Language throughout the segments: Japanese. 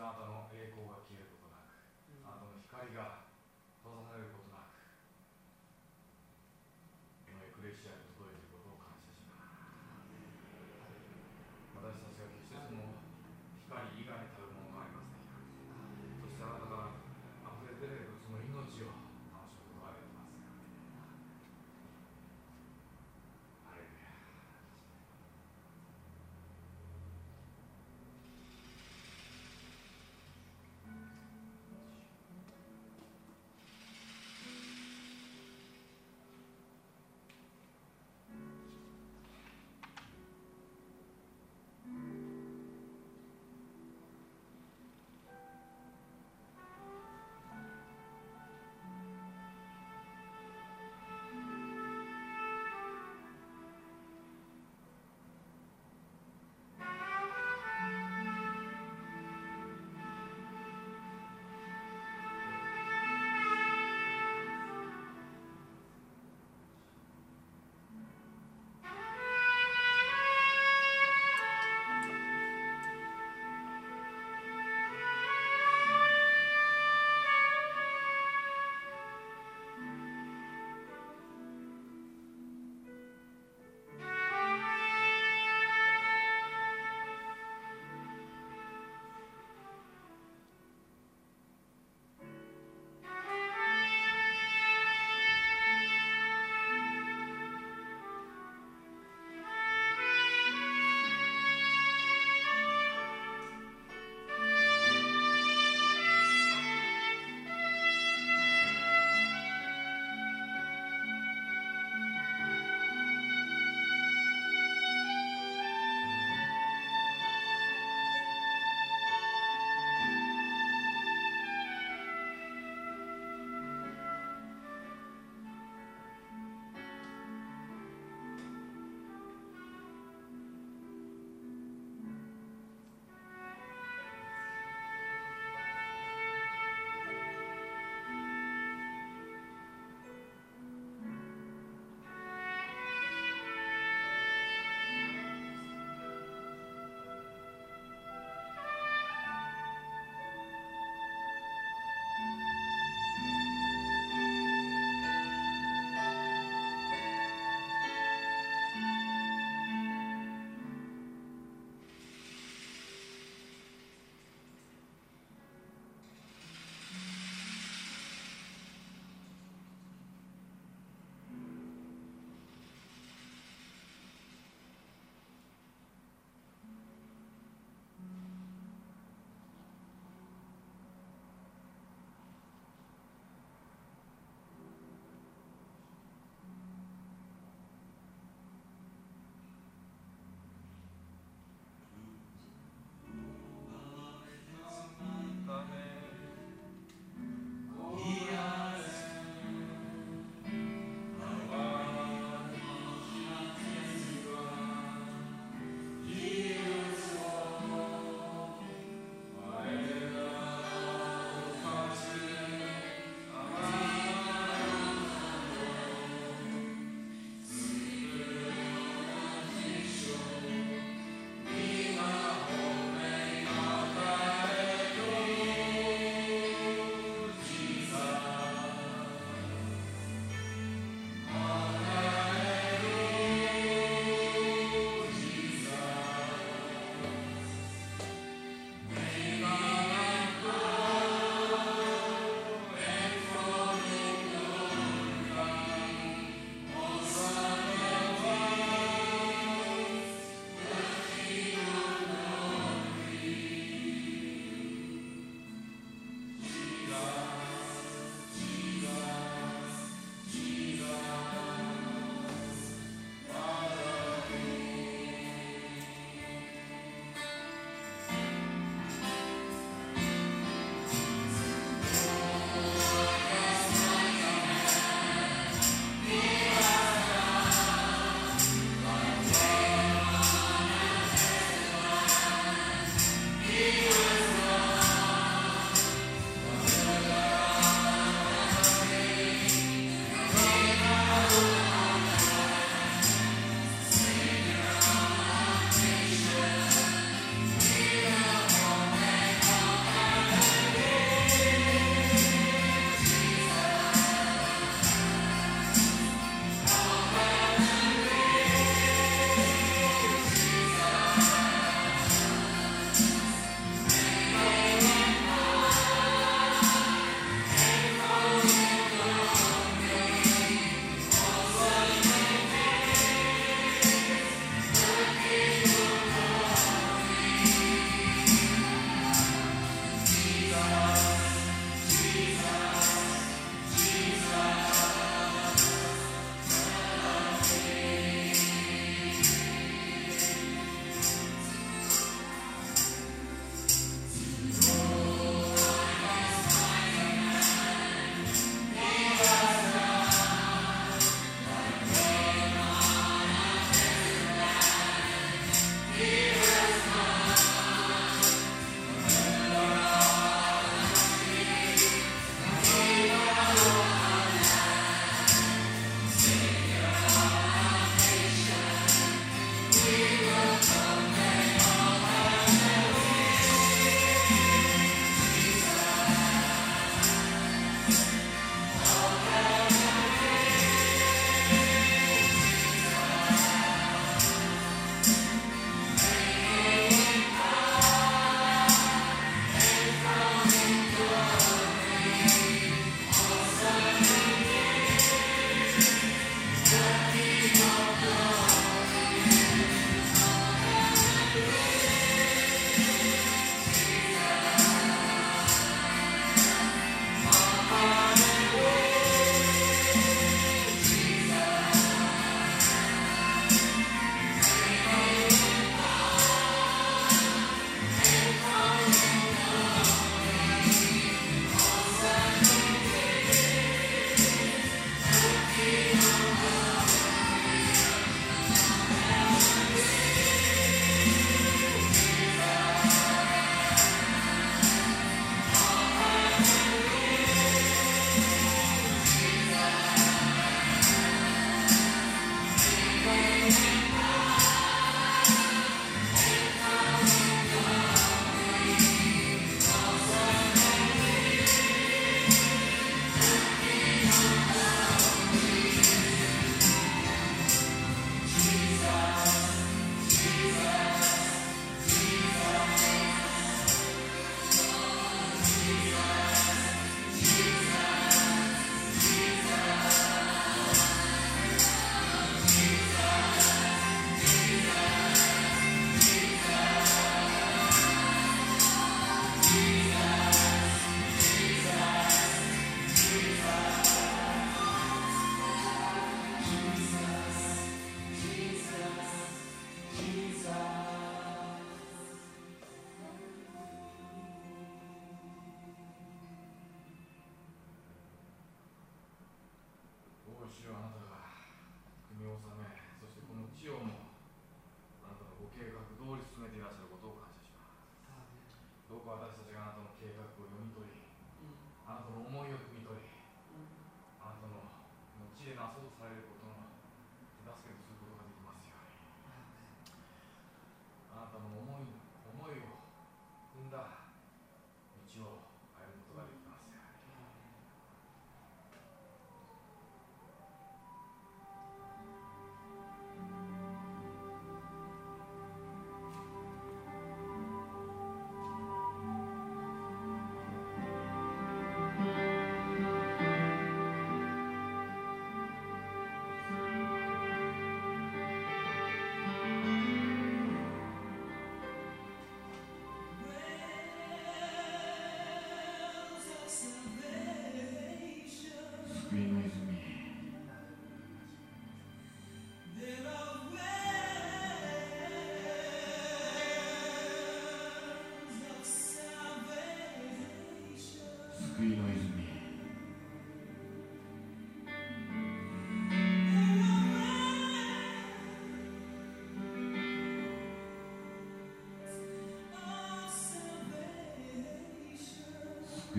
あなたの栄光が消える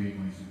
救いの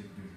流し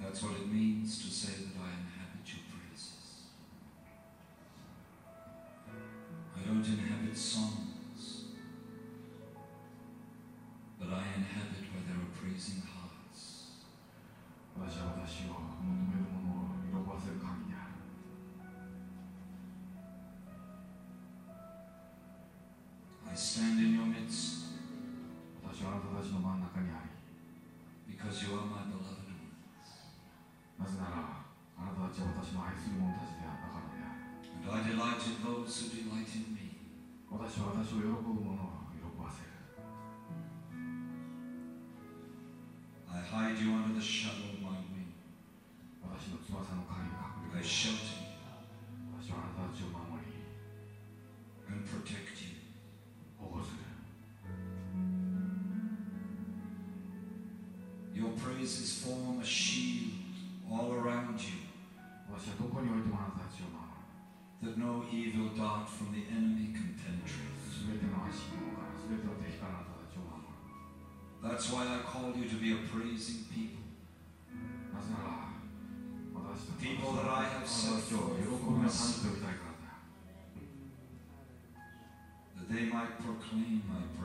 That's what it means to say that I inhabit your praises. I don't inhabit songs, but I inhabit where there are praising hearts. 私は私を求める者を喜ばせる神である I stand in your midst 私はあなたたちの真ん中にあり because you are my praises form a shield all around you 私はどこにおいてもあなたたちを守る that no evil dart from the enemy can penetrate. すべての悪しき者からすべての敵からあなたたちを守る That's why I call you to be a praising people. なぜなら私たち People that I have あなた set たちを喜びの民と呼びたいからだ that they might proclaim my praise.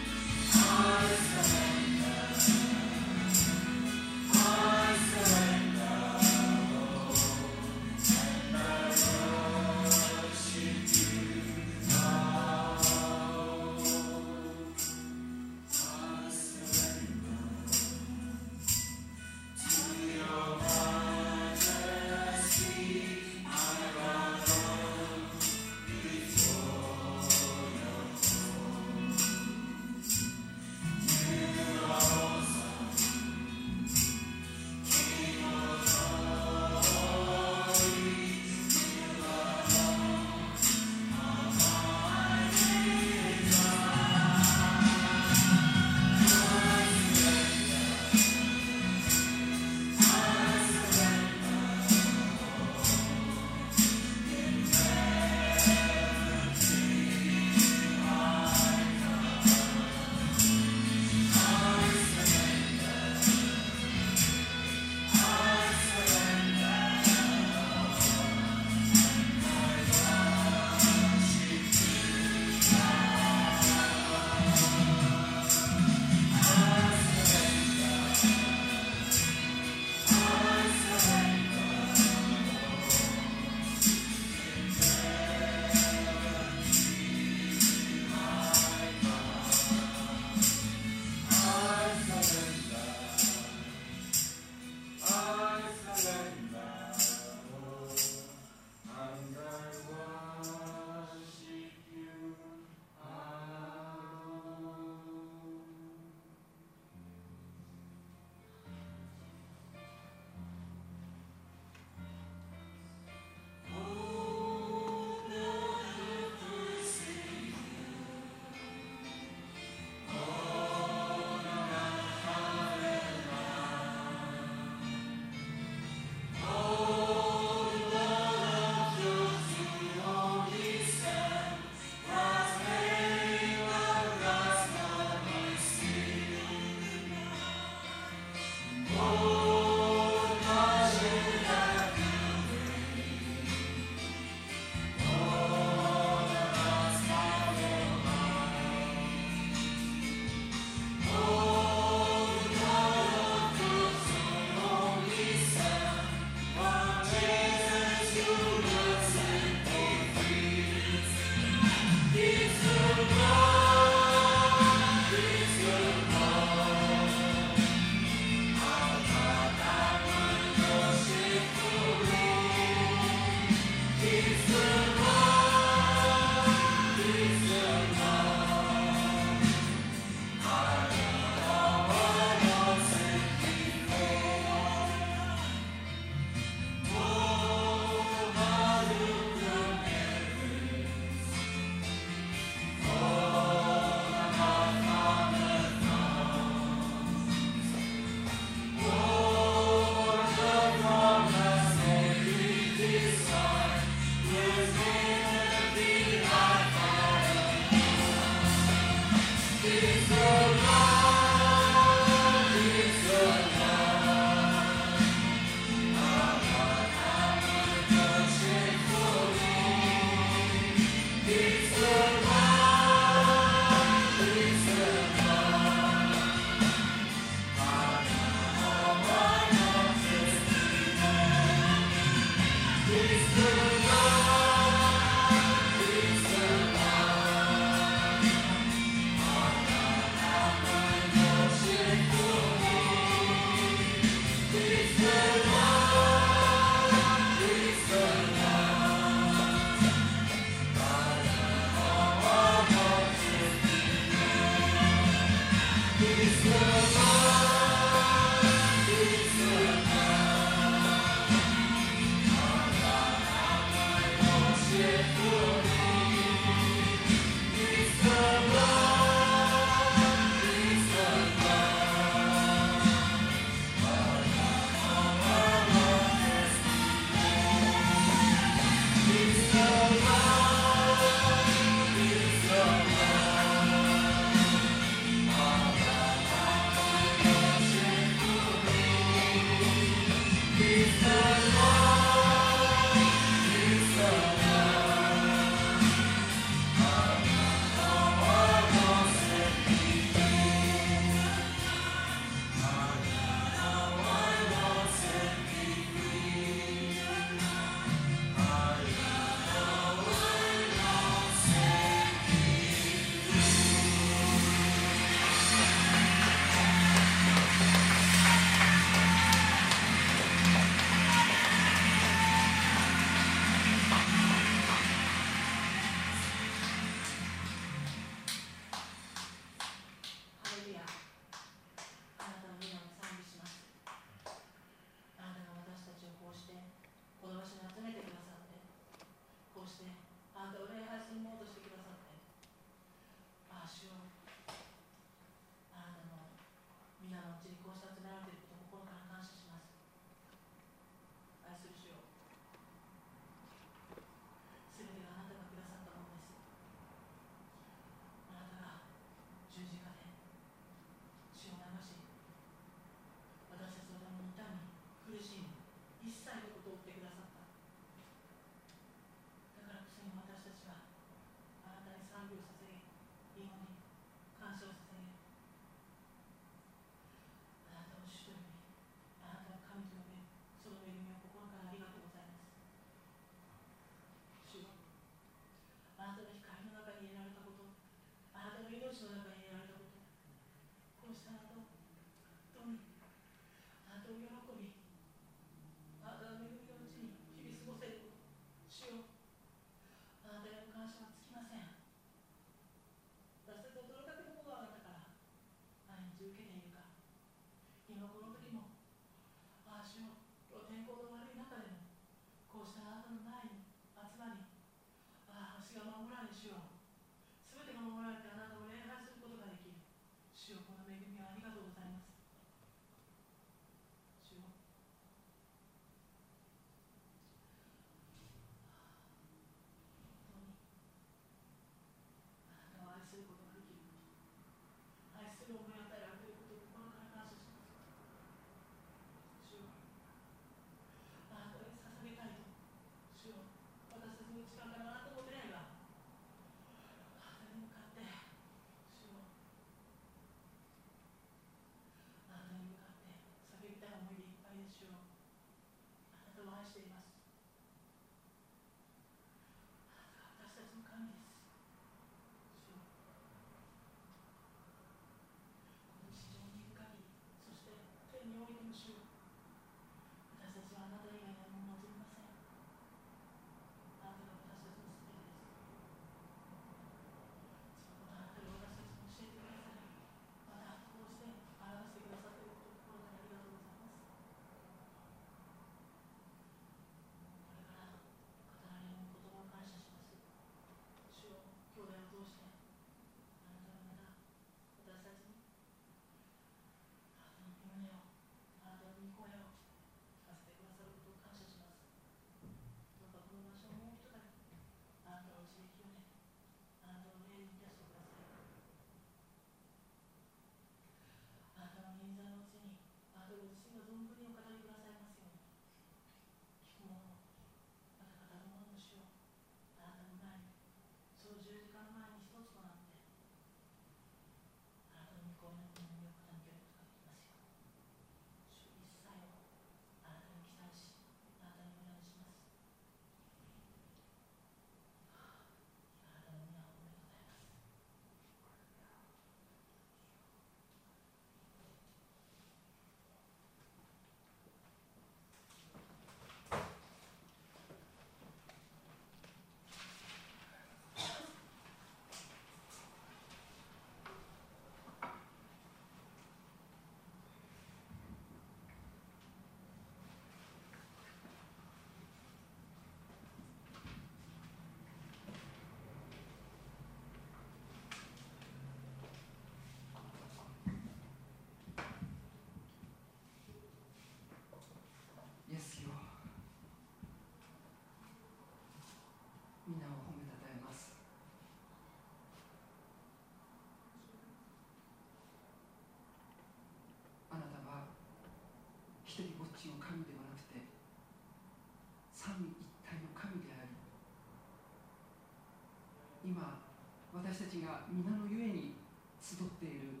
が皆のゆえに集っている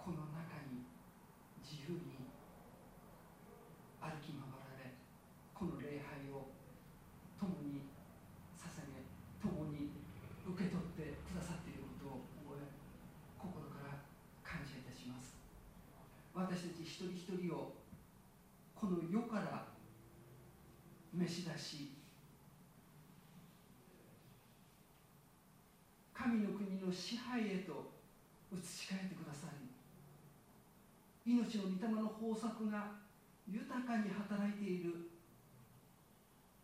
この中に自由に歩き回られこの礼拝を共に捧げ共に受け取ってくださっていることを覚え心から感謝いたします。私たち一人一人をこの世から召し出し神の国の支配へと移し替えてくださり命の御霊の豊作が豊かに働いている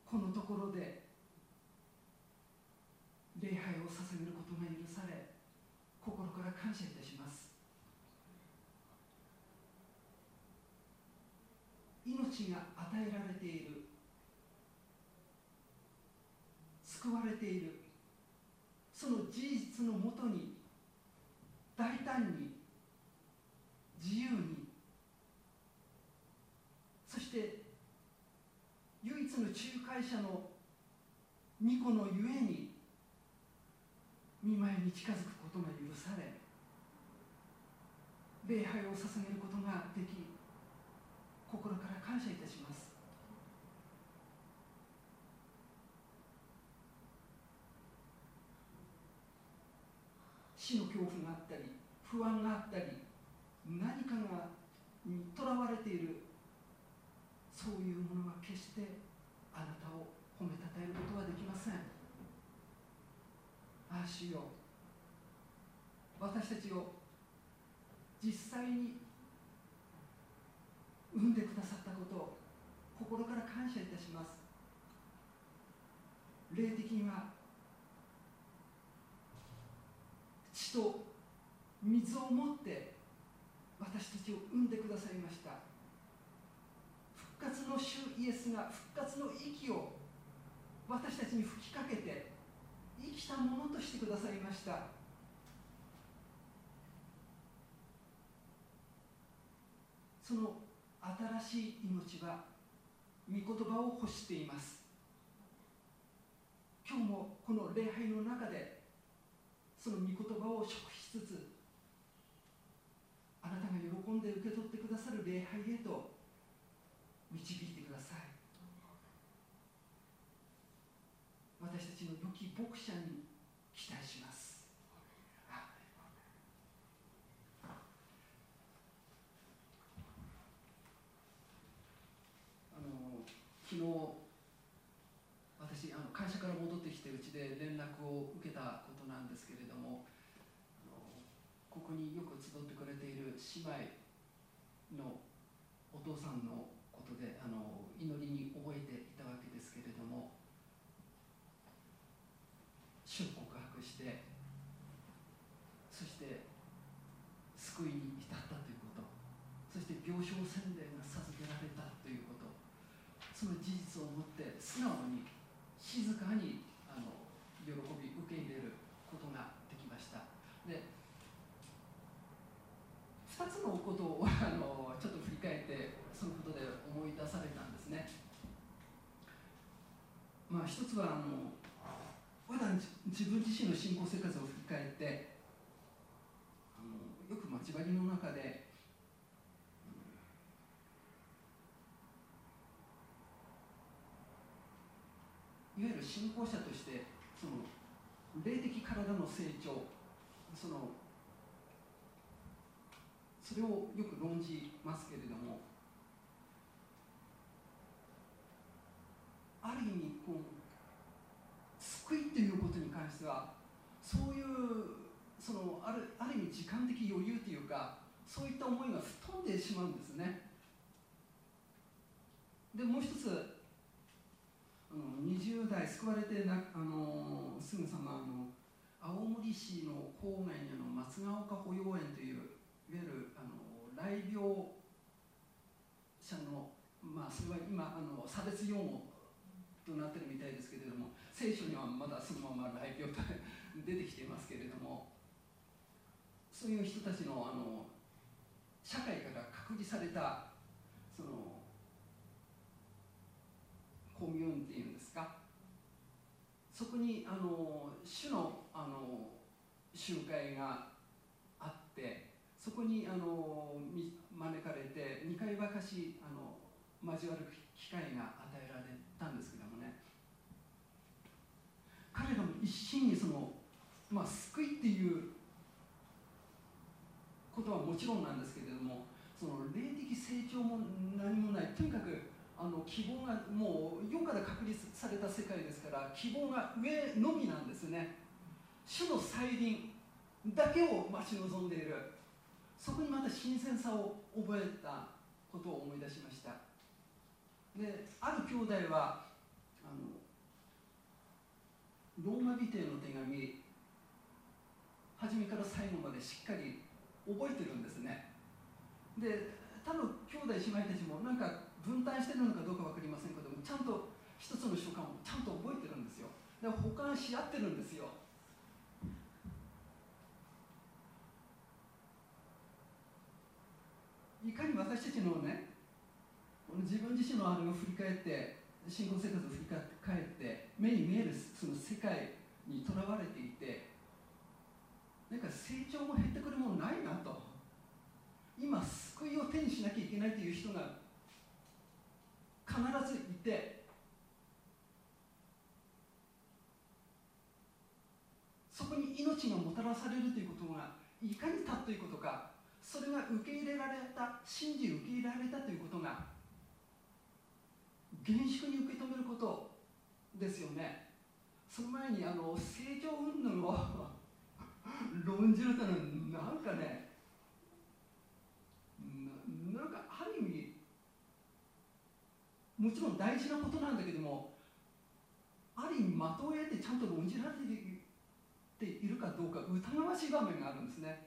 このところで礼拝を捧げることが許され心から感謝いたします。命が与えられている救われているのもとに大胆に自由にそして唯一の仲介者の御子のゆえに見舞いに近づくことが許され礼拝を捧げることができ心から感謝いたします死の恐怖があったり不安があったり何かがにとらわれているそういうものは決してあなたを褒めたたえることはできません。ああ主よ。う私たちを実際に産んでくださったことを心から感謝いたします。霊的には血と水を持って私たちを産んでくださいました。復活の主イエスが復活の息を私たちに吹きかけて生きたものとしてくださいました。その新しい命は御言葉を欲しています。今日もこの礼拝の中でその御言葉を食しつつなたが喜んで受け取ってくださる礼拝へと導いてください。私たちの良き牧者に期待します。あの昨日私あの会社から戻ってきてうちで連絡を受けたことなんですけれどもこによく集ってくれている姉妹のお父さんのことであの祈りに覚えていたわけですけれども主を告白してそして救いに至ったということそして病床洗礼が授けられたということその事実をもって素直に静かにあの喜び受け入れることができましたで2つのことをあのちょっと振り返ってそのことで思い出されたんですねまあ一つはあのまだ自分自身の信仰生活を振り返ってあのよく待ち針の中でいわゆる信仰者としてその霊的体の成長そのそれをよく論じますけれどもある意味こう救いということに関してはそういうそのあるある意味時間的余裕というかそういった思いが吹っ飛んでしまうんですね。でもう一つあの20代救われてなあのすぐさまあの青森市の郊外にあの松ヶ丘保養園といういわゆるあの来病者のまあそれは今あの差別用語となってるみたいですけれども聖書にはまだそのまま来病と出てきていますけれどもそういう人たちのあの社会から隔離されたそのコミューンっていうんですか？そこにあの主のあの集会があってそこにあのみ招かれて2回ばかしあの交わる機会が与えられたんですけどもね。彼らも一心にその、まあ、救いっていうことはもちろんなんですけれどもその霊的成長も何もない。とにかくあの希望がもう世から確立された世界ですから希望が上のみなんですね。主の再臨だけを待ち望んでいる。そこにまた新鮮さを覚えたことを思い出しました。である兄弟はあのローマ人への手紙初めから最後までしっかり覚えてるんですね。で他の兄弟姉妹たちもなんか分担してるのかどうか分かりませんけどもちゃんと一つの書簡をちゃんと覚えてるんですよ。で保管し合ってるんですよ。いかに私たちのねこの自分自身のあれを振り返って信仰生活を振り返って目に見えるその世界にとらわれていてなんか成長も減ってくるものないなと。今救いを手にしなきゃいけないという人が必ずいて。そこに命がもたらされるということがいかに尊いうことかそれが受け入れられた信じ受け入れられたということが厳粛に受け止めることですよね。その前にあの成長云々を論じるというのはなんかねななんかある意味もちろん大事なことなんだけどもある意味的を得てちゃんと論じられているかどうか疑わしい場面があるんですね。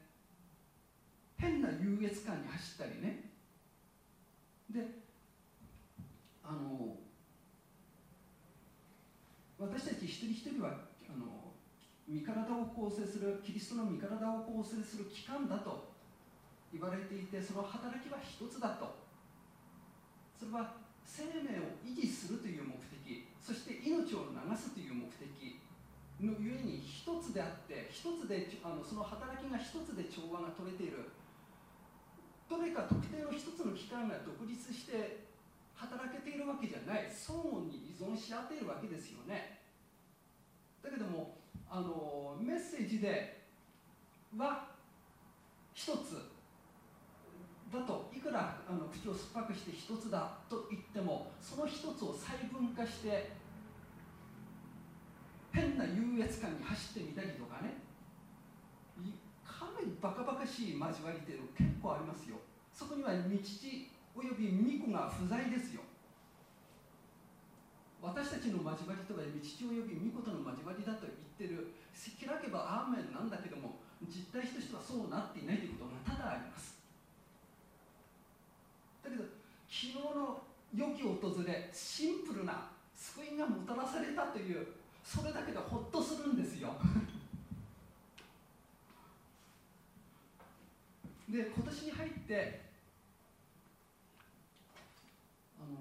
変な優越感に走ったりね。であの私たち一人一人はあの身体を構成するキリストの身体を構成する機関だと言われていてその働きは一つだと。それは生命を維持するという目的そして命を流すという目的のゆえに一つであって一つであのその働きが一つで調和が取れている。どれか特定の一つの機関が独立して働けているわけじゃない。相互に依存し合っているわけですよね。だけどもあのメッセージでは一つだといくらあの口を酸っぱくして一つだと言ってもその一つを細分化して変な優越感に走ってみたりとかね。かなりバカバカしい交わりっていうの結構ありますよ。そこには道父および巫女が不在ですよ。私たちの交わりとは道父および巫女との交わりだと言ってる。開けばアーメンなんだけども実態としてはそうなっていないということが多々あります。だけど昨日の良き訪れシンプルな救いがもたらされたというそれだけでほっとするんですよ。で今年に入ってあの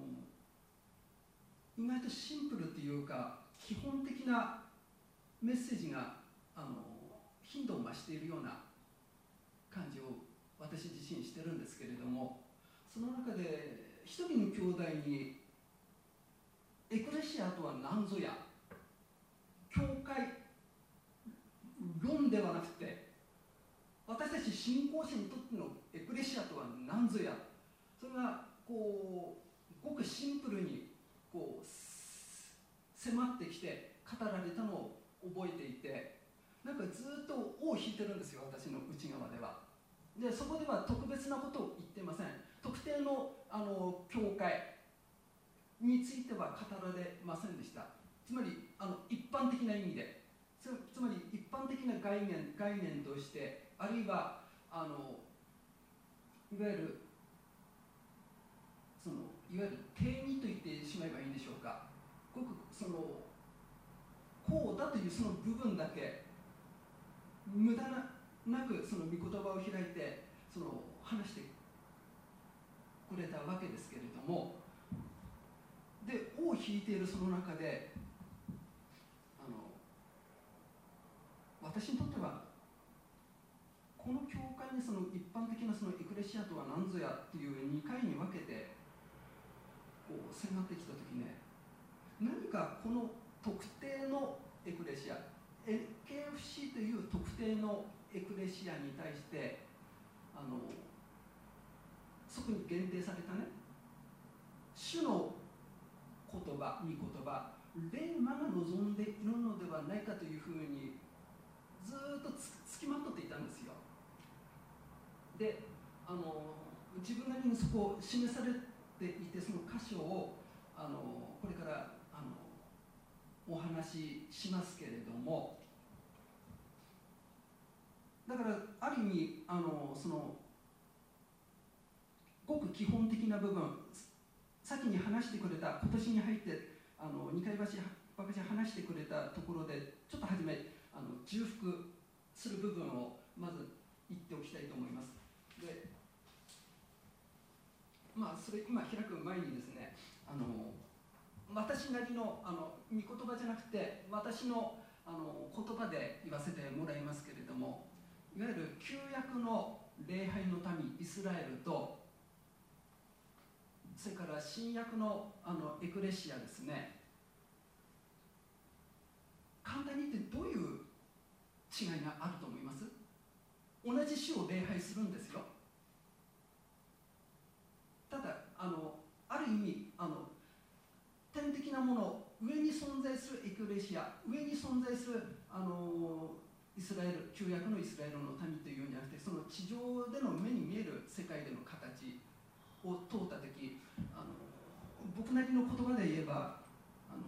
意外とシンプルというか基本的なメッセージがあの頻度を増しているような感じを私自身してるんですけれどもその中で一人の兄弟にエクレシアとは何ぞや教会論ではなくて私たち信仰者にとってのエクレシアとは何ぞやそれがこうごくシンプルにこう迫ってきて語られたのを覚えていてなんかずっと尾を引いてるんですよ私の内側では。でそこでは特別なことを言ってません。特定のあの教会については語られませんでした。つまりあの一般的な意味で。つつまり一般的な概念概念としてあるいはあのいわゆるそのいわゆる定義と言ってしまえばいいんでしょうか。ごくそのこうだというその部分だけ無駄ななくその御言葉を開いてその話してくれたわけですけれどもで尾を引いているその中であの私にとってはこの教会にその一般的なそのエクレシアとは何ぞやっていう2回に分けてこう迫ってきた時ね何かこの特定のエクレシア NKFC という特定のエクレシアに対してあのそこに限定されたね主の言葉御言葉レーマが望んでいるのではないかというふうにずっとつつきまとっていたんですよ。であの自分なりにそこを示されていてその箇所をあのこれからあのお話ししますけれどもだからある意味あのそのごく基本的な部分先に話してくれた今年に入ってあの2回ばしばかし話してくれたところでちょっと初めあの重複する部分をまず言っておきたいと思います。まあそれ今開く前にですねあの私なりのあの御言葉じゃなくて私のあの言葉で言わせてもらいますけれどもいわゆる旧約の礼拝の民イスラエルとそれから新約のあのエクレシアですね。簡単に言ってどういう違いがあると思います？同じ主を礼拝するんですよ。ただあのある意味あの天的なもの上に存在するエクレシア上に存在するあのイスラエル旧約のイスラエルの民というんじゃなくてその地上での目に見える世界での形を通った時あの僕なりの言葉で言えばあの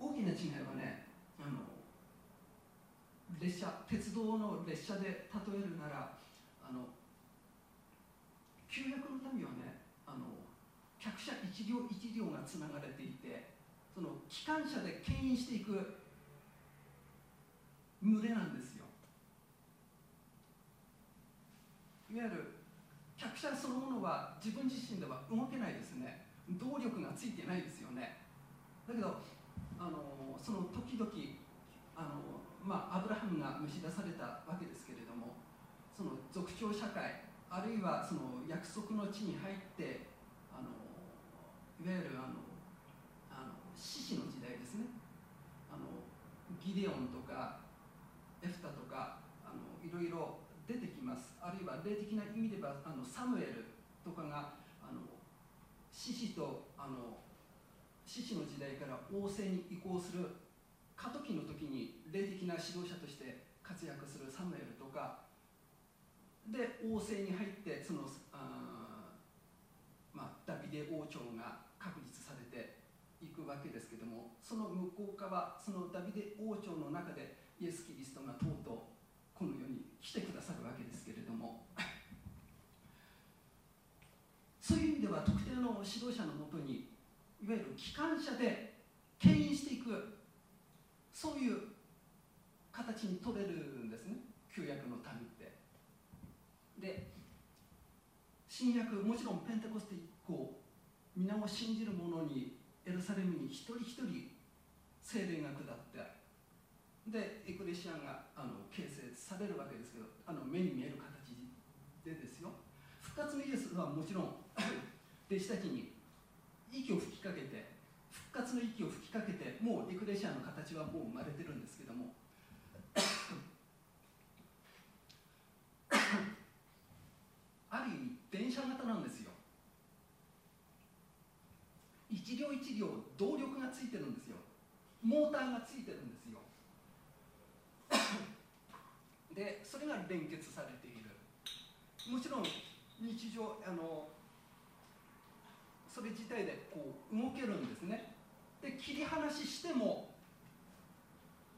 大きな違いはねあの列車鉄道の列車で例えるなら旧約の民はねあの客車一両一両がつながれていてその機関車で牽引していく群れなんですよ。いわゆる客車そのものは自分自身では動けないですね。動力がついてないですよね。だけどあのその時々あの、まあ、アブラハムが蒸し出されたわけですけれどもその族長社会あるいはその約束の地に入ってあのいわゆるあのあの獅子の時代ですね。あのギデオンとかエフタとかあのいろいろ出てきます。あるいは霊的な意味ではあのサムエルとかがあの獅子とあの獅子の時代から王政に移行する過渡期の時に霊的な指導者として活躍するサムエルとかで王政に入ってそのあまあ、ダビデ王朝が確立されていくわけですけどもその向こう側そのダビデ王朝の中でイエス・キリストがとうとうこの世に来てくださるわけですけれども そういう意味では特定の指導者のもとにいわゆる機関車で牽引していくそういう形に取れるんですね旧約の民。で新約もちろんペンテコステ以降皆を信じる者にエルサレムに一人一人精霊が下ってでエクレシアンがあの形成されるわけですけどあの目に見える形でですよ。復活のイエスはもちろん 弟子たちに息を吹きかけて復活の息を吹きかけてもうエクレシアンの形はもう生まれてるんですけどもある意味電車型なんですよ。一両一両動力がついてるんですよ。モーターがついてるんですよ。でそれが連結されている。もちろん日常あのそれ自体でこう動けるんですね。で切り離ししても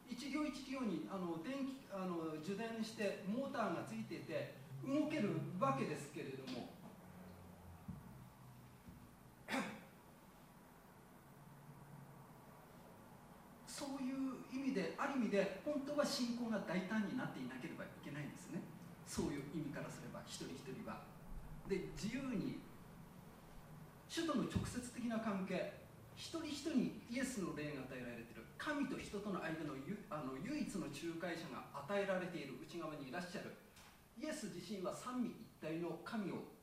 一両一両にあの電気あの受電してモーターがついてて動けるわけですけれども。そういう意味である意味で本当は信仰が大胆になっていなければいけないんですね。そういう意味からすれば一人一人は。で自由に主との直接的な関係一人一人にイエスの霊が与えられている。神と人との間のゆあの唯一の仲介者が与えられている内側にいらっしゃる。イエス自身は三位一体の神を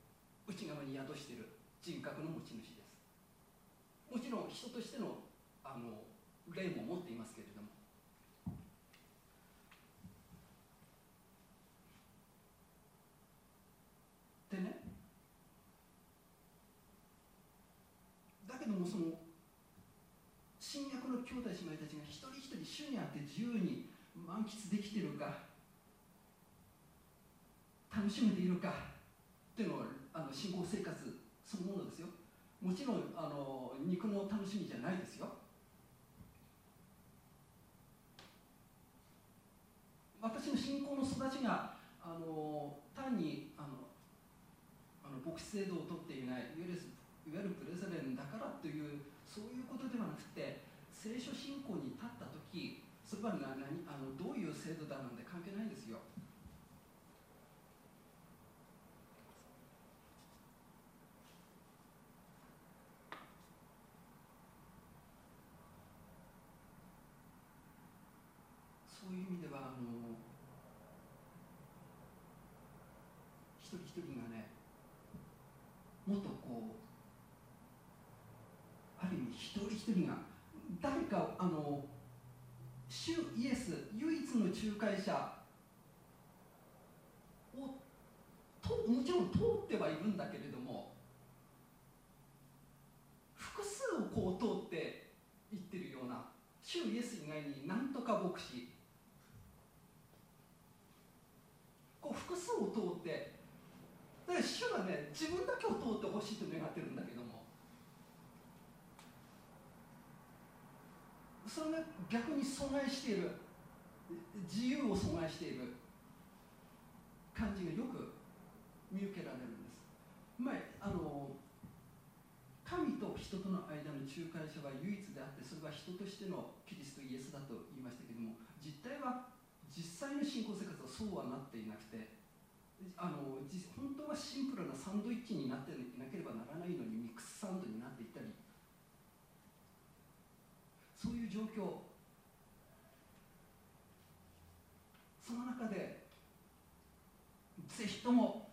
内側に宿している人格の持ち主です。もちろん人としてのあの霊も持っていますけれども。でねだけどもその新約の兄弟姉妹たちが一人一人主にあって自由に満喫できてるか。楽しめているか。っていうのはあの信仰生活そのものですよ。もちろんあの肉の楽しみじゃないですよ。私の信仰の育ちがあの単にあのあの牧師制度をとっていないいわゆるいわゆるプレゼンだからというそういうことではなくて聖書信仰に立った時それは何あのどういう制度だなんて関係ないんですよ。人が誰かあの主イエス唯一の仲介者をともちろん通ってはいるんだけれども複数をこう通っていってるような主イエス以外になんとか牧師。こう複数を通ってだから主はね自分だけを通ってほしいと願ってるんだけどもそれが逆に阻害している。自由を阻害している。感じがよく見受けられるんです。前あの神と人との間の仲介者は唯一であってそれは人としてのキリストイエスだと言いましたけども実態は実際の信仰生活はそうはなっていなくてあの本当はシンプルなサンドイッチになっていなければならないのにミックスサンドになっていったりそういう状況。その中でぜひとも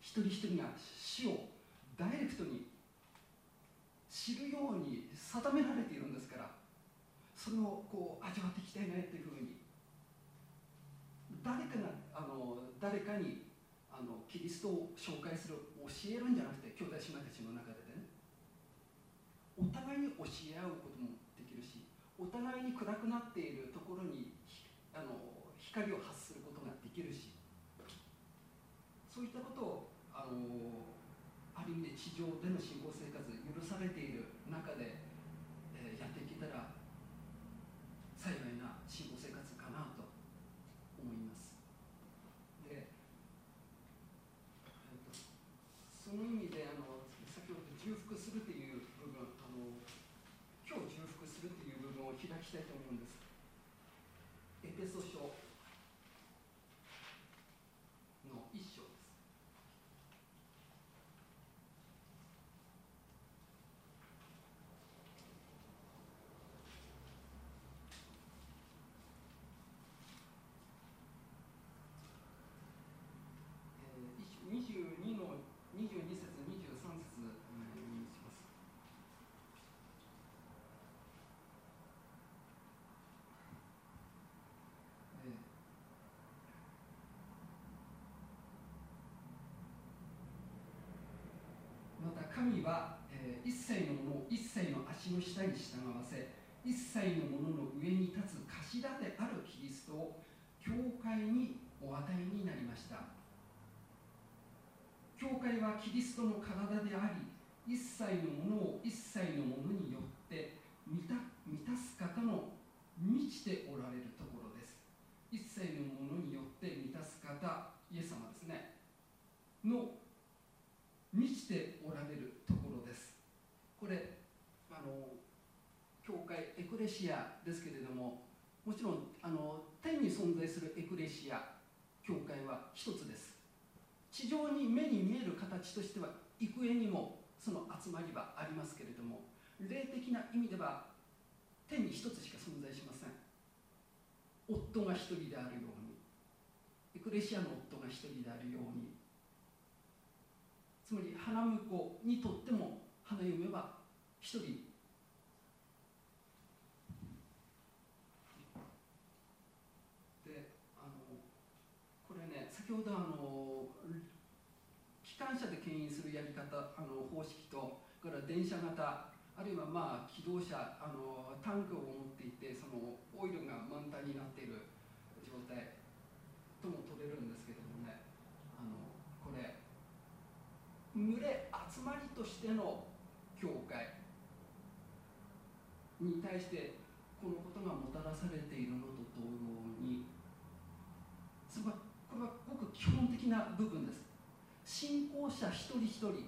一人一人が死をダイレクトに知るように定められているんですからそれをこう味わっていきたいねというふうに誰かがあの誰かにあのキリストを紹介する教えるんじゃなくて兄弟姉妹たちの中でお互いに教え合うこともできるしお互いに暗くなっているところにあの光を発することができるしそういったことをあのある意味で地上での信仰生活許されている中で、えーやっていけたら幸いな信仰生活かなと思いますで、えっとその意味であの先ほど重複するという部分あの今日重複するという部分を開きたいと思うんですエペソ書の一章ですえー一章22の22節23節お願いしますえーまた神は、えー一切のものを一切の足の下に従わせ一切のものの上に立つ頭であるキリストを教会にお与えになりました。教会はキリストの体であり一切のものを一切のものによって満た満たす方の満ちておられるところです。一切のものによって満たす方イエス様ですね。の満ちておられるところです。これあの教会エクレシアですけれどももちろんあの天に存在するエクレシア教会は一つです。地上に目に見える形としては幾重にもその集まりはありますけれども霊的な意味では天に一つしか存在しません。夫が一人であるようにエクレシアの夫が一人であるようにつまり花婿にとっても花嫁は一人。であのこれね先ほどあの機関車で牽引するやり方あの方式とから電車型あるいはまあ機動車あのタンクを持っていてそのオイルが満タンになっている状態とも取れるんですけれどもねあのこれ群れ集まりとしての教会に対してこのことがもたらされているのと同様につまりこれはごく基本的な部分です。信仰者一人一人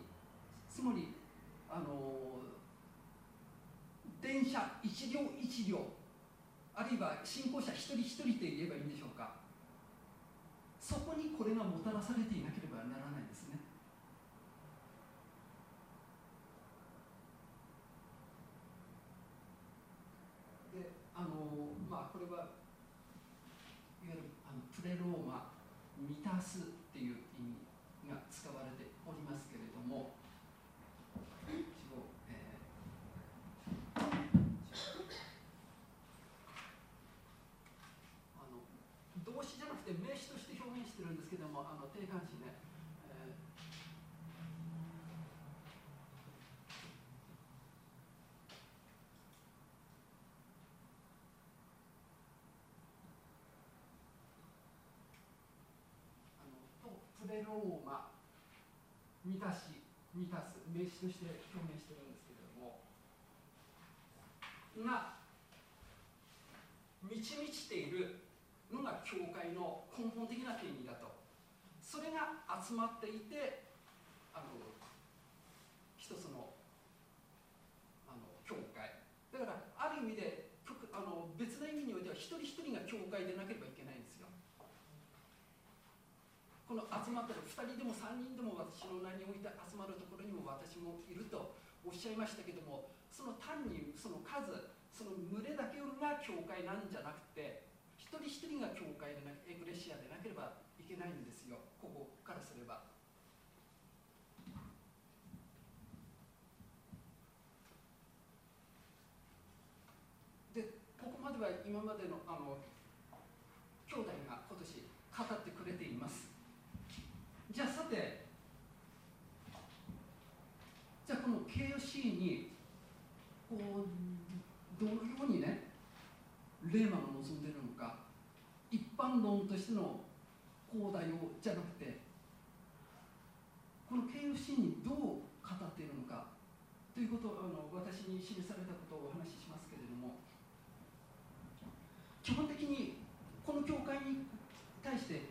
つまりあの電車一両一両あるいは信仰者一人一人と言えばいいんでしょうか。そこにこれがもたらされていなければならないですねであのまあこれはいわゆるあのプレローマ満たすっていう意味が使われておりますけれども一応、えーあの動詞じゃなくて名詞として表現してるんですけどもあの定冠詞ね、えーあのローマ満たし満たす名詞として表現してるんですけれどもが満ち満ちているのが教会の根本的な定義だと。それが集まっていてあの一つのあの教会。だからある意味であの別な意味においては一人一人が教会でなければいけない。この集まってる2人でも3人でも私の名において集まるところにも私もいるとおっしゃいましたけどもその単にその数その群れだけが教会なんじゃなくて一人一人が教会でなエクレシアでなければいけないんですよここからすれば。でここまでは今までのあの兄弟が今年語ってくれています。じゃあさてじゃあこの KFC にこうどのようにねレーマが望んでいるのか一般論としての講題をじゃなくてこの KFC にどう語っているのかということをあの私に示されたことをお話ししますけれども基本的にこの教会に対して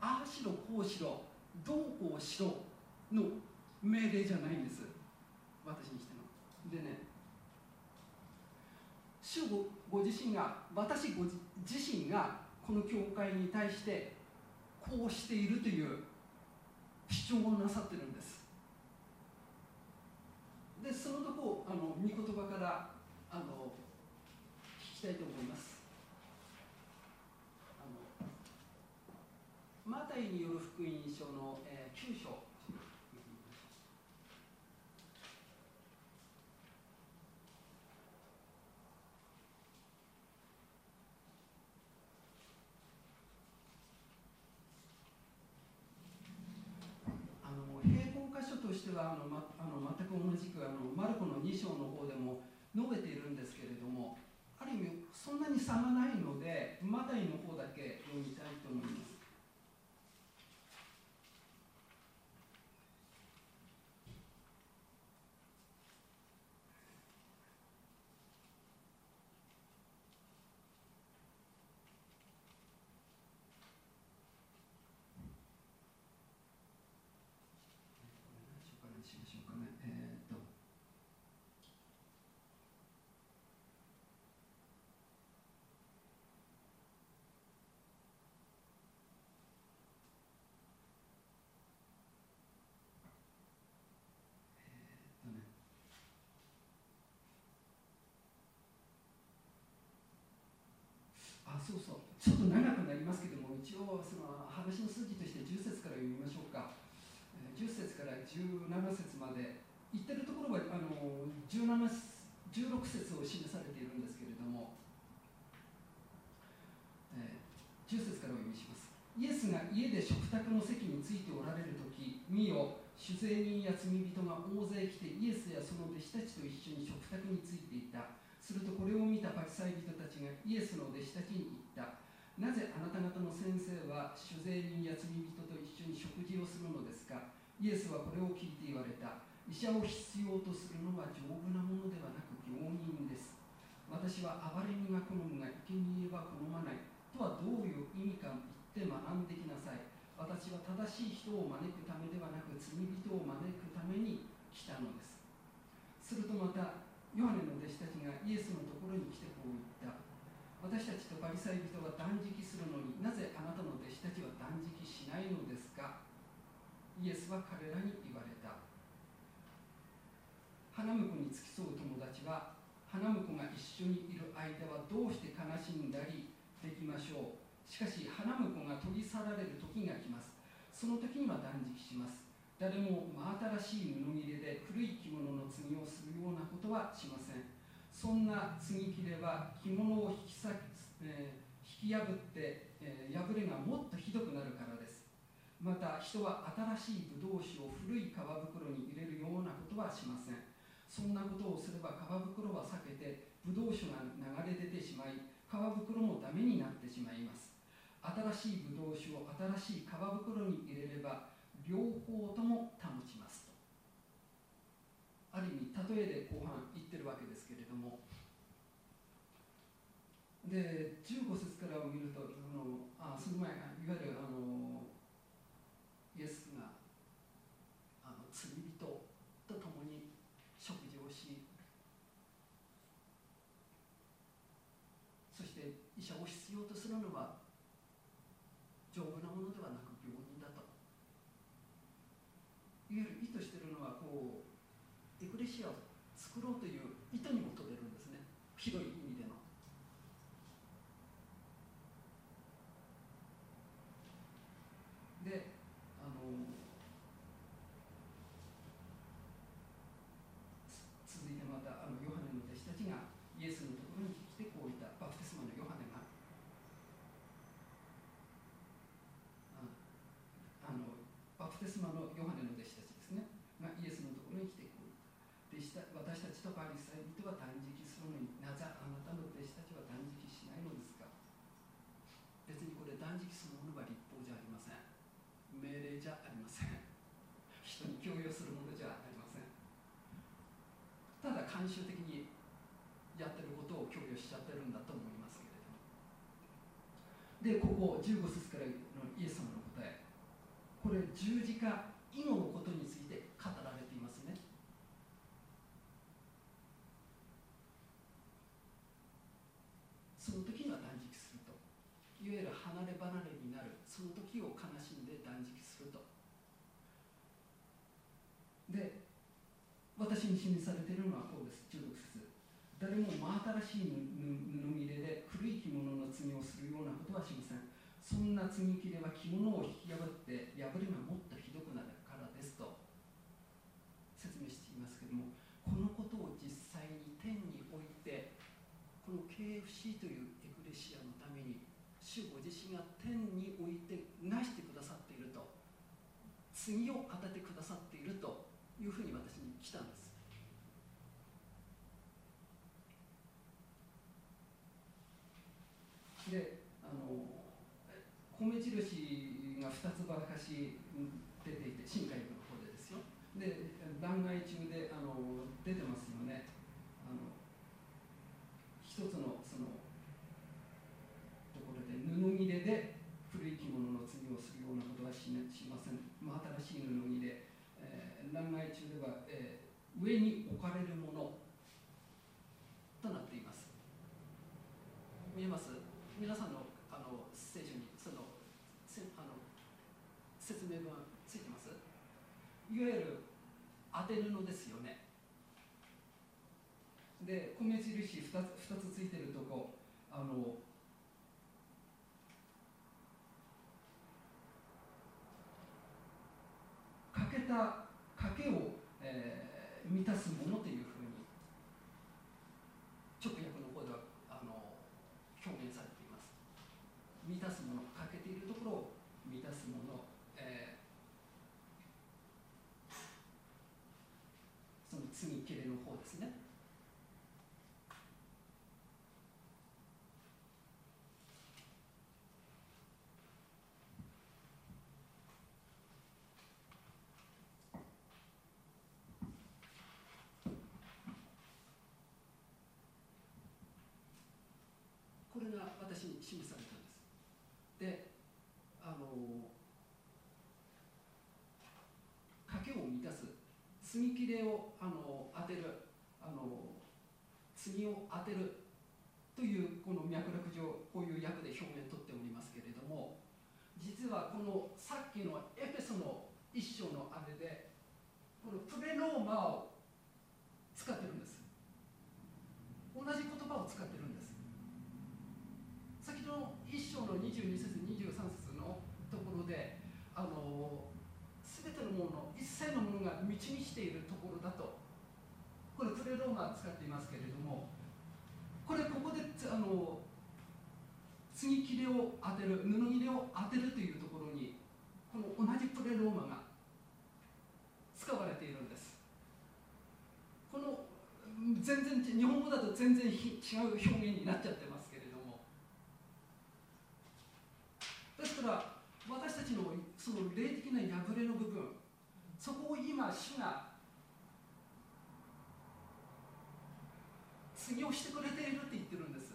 ああしろこうしろどうこうしろの命令じゃないんです私にしての。でね主ごご自身が私ご自身がこの教会に対してこうしているという主張をなさってるんです。でそのとこをあの御言葉からあの聞きたいと思いますあのマタイによる福音書の、えー9章見てみましょうあの並行箇所としてはあの、ま、あの全く同じくあのマルコの2章の方でも述べているんですけれどもある意味そんなに差がないのでマタイの方だけ読みたいと思います。これ何しましょうかね。えーっとえーっとねあそうそう。ちょっと長くなりますけども一応その話の筋10節から読みましょうか。10節から17節まで言ってるところはあの17 16節を示されているんですけれども、えー10節からお読みします。イエスが家で食卓の席についておられる時見よ酒税人や罪人が大勢来てイエスやその弟子たちと一緒に食卓についていた。するとこれを見たパリサイ人たちがイエスの弟子たちに言った。なぜあなた方の先生は酒税人や罪人と一緒に食事をするのですか？イエスはこれを聞いて言われた。医者を必要とするのは丈夫なものではなく病人です。私は憐れみが好むが生贄は好まない。とはどういう意味か言って学んできなさい。私は正しい人を招くためではなく罪人を招くために来たのです。するとまたヨハネの弟子たちがイエスのところに来てこう言った。私たちとパリサイ人は断食するのになぜあなたの弟子たちは断食しないのですか？イエスは彼らに言われた。花婿に付き添う友達は花婿が一緒にいる間はどうして悲しんだりできましょう。しかし花婿が取り去られる時が来ます。その時には断食します。誰も真新しい布切れで古い着物の継ぎをするようなことはしません。そんな継ぎ切れは着物を引き裂き、えー引き破って、えー破れがもっとひどくなるからです。また人は新しいブドウ酒を古い皮袋に入れるようなことはしません。そんなことをすれば皮袋は避けてブドウ酒が流れ出てしまい皮袋もダメになってしまいます。新しいブドウ酒を新しい皮袋に入れれば両方とも保ちますと。ある意味例えで後半言ってるわけですけれども。で15節からを見るとあのあその前いわゆるあのイエスがあの罪人と共に食事をしそして医者を必要とするのは丈夫なものではなく病人だといわゆる意図しているのはこうエクレシアを作ろうという意図にも取れるんですね広い意味でのであのつ続いてまたあのヨハネの弟子たちがイエスのところに来てこう言ったバプテスマのヨハネがああのバプテスマのヨハネの弟子たちですねがイエスのところに来てこう言った弟子た私たちとパリサイ人は断食するのになぜあなたの弟子たちは断食しないのですか別にこれ断食そのものは立法じゃありません命令じゃありません人に強要するものじゃありませんただ慣習的にやってることを強要しちゃってるんだと思いますけれども。でここ15節からのイエス様の答え。これ十字架以後のことについて語られていますね。その時には断食すると。いわゆる離れ離れになる。その時を悲しんで断食すると。で私に示されているのはこうです16節誰も真新しい布布切れで古い着物の継ぎをするようなことはしません。そんな継ぎ切れは着物を引き破って破れがもっとひどくなるからですと説明していますけどもこのことを実際に天においてこの KFC というエクレシアのために主ご自身が天においてなしてくださっていると次を当ててくださっているというふうに私に来たんですであの米印が2つばかし出ていて新海の方でですよ。で断崖中であの出てますよね。あの一つのそのところで布切れで古い着物の継ぎをするようなことはし,、ね、しません、まあ、新しい布切れ、えー、断崖中では、えー上に置かれるものとなっています見えます皆さんのあの聖書にそのせあの説明文ついてますいわゆるってるのですよねで米印 2, つ2つついてるとこあの欠けたた賭けを、えー満たすものというふうに直訳の方ではあの表現されています満たすもの欠けているところを満たすもの、えーその次切れの方ですねこれが私に示されたんです。であの賭けを満たす積み切れをあの当てるあの次を当てるというこの脈絡上こういう訳で表現取っておりますけれども実はこのさっきのエペソの一章のあれでこのプレローマを使ってるんです。同じ言葉を使ってる。んです先の一章の22節23節のところであの全てのもの一切のものが満ち満ちているところだとこれプレローマ使っていますけれどもこれここであの継ぎ切れを当てる布切れを当てるというところにこの同じプレローマが使われているんです。この全然日本語だと全然違う表現になっちゃってますけれどもですから私たちのその霊的な破れの部分そこを今主が次をしてくれているって言ってるんです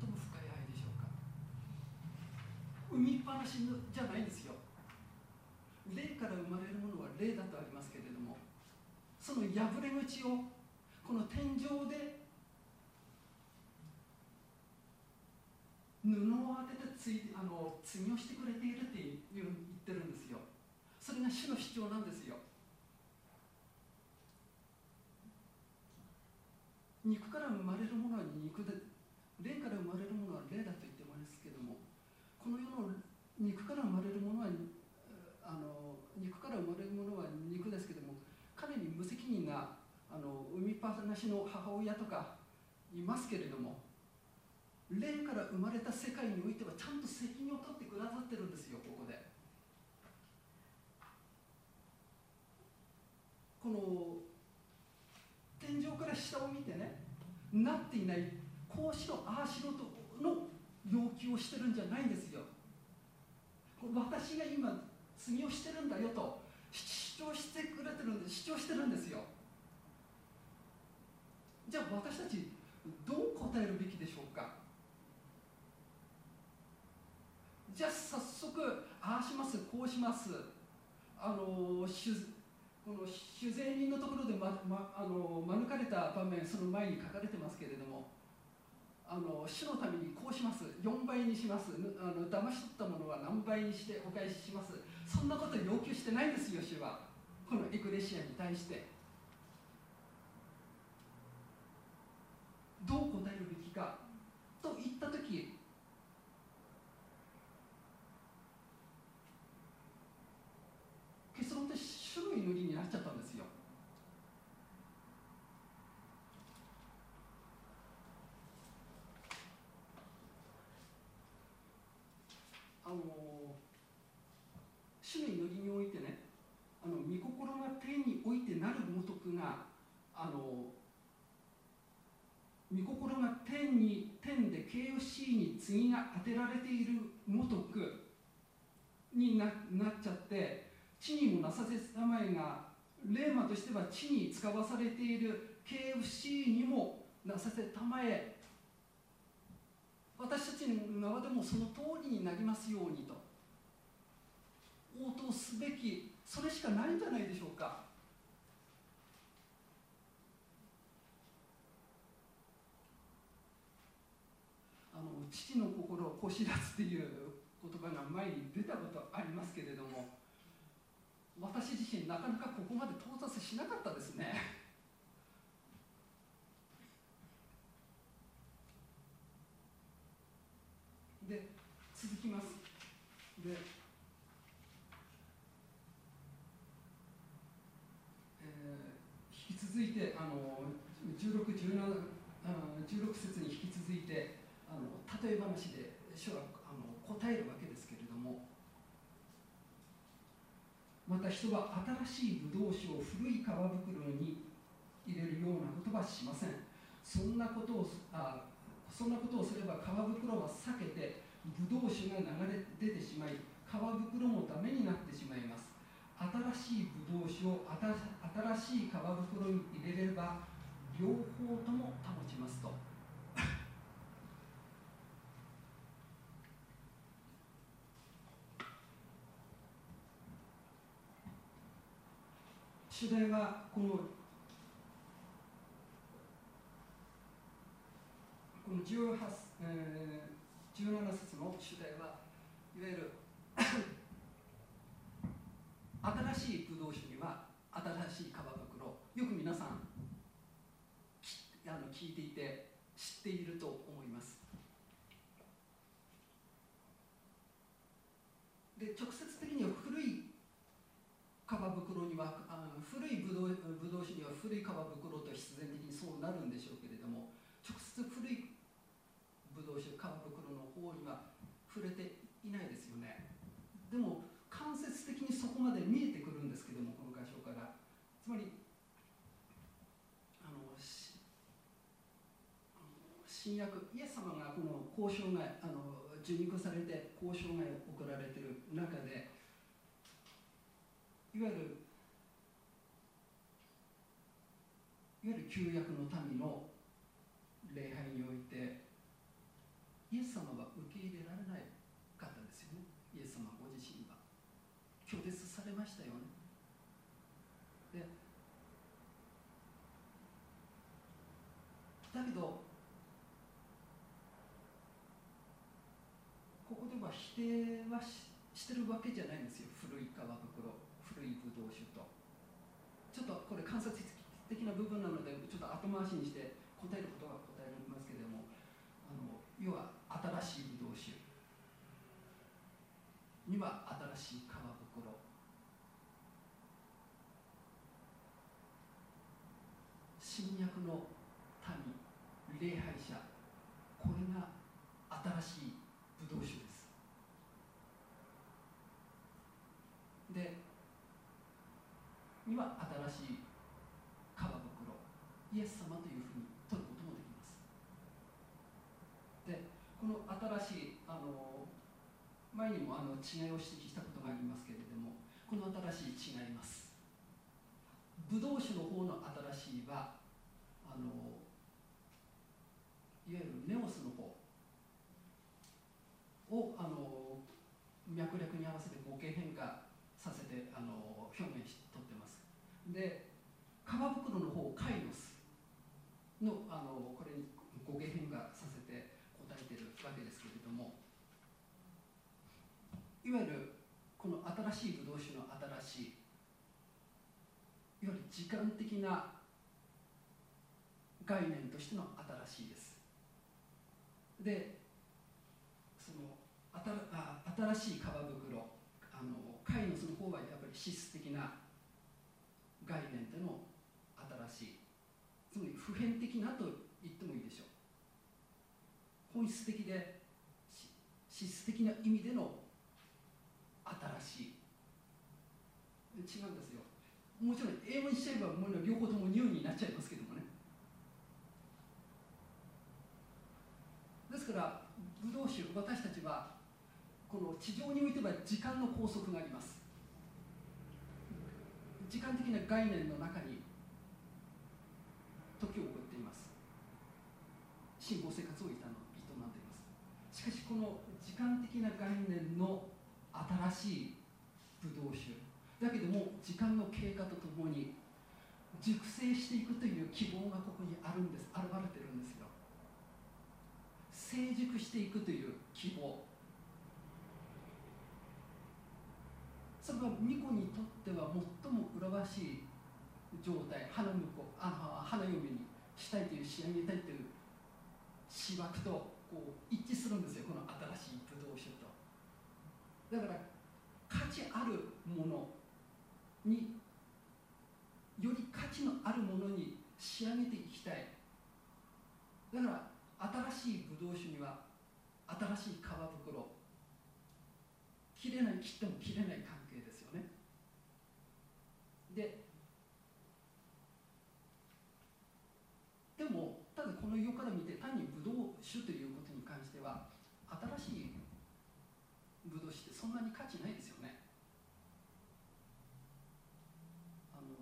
とも深い愛でしょうか海っぱなしじゃないんですよ霊から生まれるものは霊だとありますけれどもその破れ口をこの天井で布を当ててついあの継ぎをしてくれているって言ってるんですよそれが主の主張なんですよ肉から生まれるものは肉で霊から生まれるものは霊だと言ってますけどもこの世の肉から生まれるものはあの肉から生まれるものは肉ですけども彼に無責任なあの産みっぱなしの母親とかいますけれども霊から生まれた世界においてはちゃんと責任を取ってくださってるんですよここで。この天井から下を見てねなっていないこうしろああしろとの要求をしてるんじゃないんですよ。私が今次をしてるんだよと主張してくれてるんで主張してるんですよ。じゃあ私たちどう答えるべきでしょうか？じゃあ早速ああしますこうします。あのこの主税人のところでま、ま、あの免れた場面その前に書かれてますけれども。あの主のためにこうします。4倍にします。あの騙し取ったものは何倍にしてお返しします。そんなこと要求してないんですよ主はこのエクレシアに対して。どう答えるべきか。と言った時結論って主の祈りになっちゃったんですよあの主の祈りにおいてねあの御心が天においてなるごとくがあの御心が天に天で KFC に次が当てられているごとくにななっちゃって地にもなさせたまえが霊魔としては地に使わされている KFC にもなさせたまえ私たちの側でもその通りになりますようにと。応答すべきそれしかないんじゃないでしょうか。あの父の心をこしらつっていう言葉が前に出たことありますけれども私自身なかなかここまで到達しなかったですねで続きますで、えー引き続いてあの16、17あ16節に引き続いてあの例え話で主はあの答えるわけですけれどもまた人は新しいブドウ酒を古い皮袋に入れるようなことはしません。そんなことをあそんなことをすれば皮袋は裂けてブドウ酒が流れ出てしまい皮袋もダメになってしまいます。新しいブドウ酒を新しい皮袋に入れれば両方とも保ちますと。主題はこのこの18、えー17節の主題はいわゆる 新しいブドウ酒には新しい皮袋よく皆さんきあの聞いていて知っていると思います。で直接的には古い皮袋にはあの古いブドウブドウ酒には古い皮袋と必然的にそうなるんでしょうけれども直接古いブドウ酒皮袋の方には触れていないですよね。でも間接的にそこまで見えてくるんですけどもこの箇所から。つまりあのし新約イエス様がこの交渉があの受肉されて交渉が行われている中でいわゆるわゆる旧約の民の礼拝においてイエス様は受け入れられない方ですよね。イエス様ご自身は拒絶されましたよね。でだけどここでは否定はししてるわけじゃないんですよ古い皮袋古いブドウ酒とちょっとこれ観察的な部分なのでちょっと後回しにして答えることは答えますけれどもあの要は新しいブドウ酒には新しい皮袋新約の民礼拝者これが新しいブドウ酒ですでには新しい皮袋イエス様というふうに取ることもできますでこの新しいあの前にもあの違いを指摘したことがありますけれどもこの新しい違います。ブドウ酒の方の新しいはあのいわゆるネオスの方をあの脈略に合わせて合計変化させてあの表現しとってます。で皮袋の方カイノスのあのこれに語源変化させて答えているわけですけれどもいわゆるこの新しいブドウ酒の新しいいわゆる時間的な概念としての新しいです。でその新しい皮袋あのカイノスの方はやっぱり質的な概念での新しい。つまり普遍的なと言ってもいいでしょう。本質的でし質的な意味での新しい違うんですよ。もちろん英語にしちゃえばもう両方ともニューになっちゃいますけどもね。ですからブドウ酒私たちはこの地上においては時間の拘束があります。時間的な概念の中に時を送っています。信仰生活を営んでいます。しかしこの時間的な概念の新しいブドウ酒だけども時間の経過とともに熟成していくという希望がここにあるんです。現れてるんですよ。成熟していくという希望。それは巫女にとっては最も麗しい状態。花婿あ花嫁にしたいという仕上げたいという思惑とこう一致するんですよ。この新しいブドウ酒と。だから価値あるものにより価値のあるものに仕上げていきたい。だから新しいブドウ酒には新しい皮袋切れない切っても切れない関係ですよね。ででもただこの世から見て単にブドウ酒ということに関しては新しいブドウ酒ってそんなに価値ないですよねあの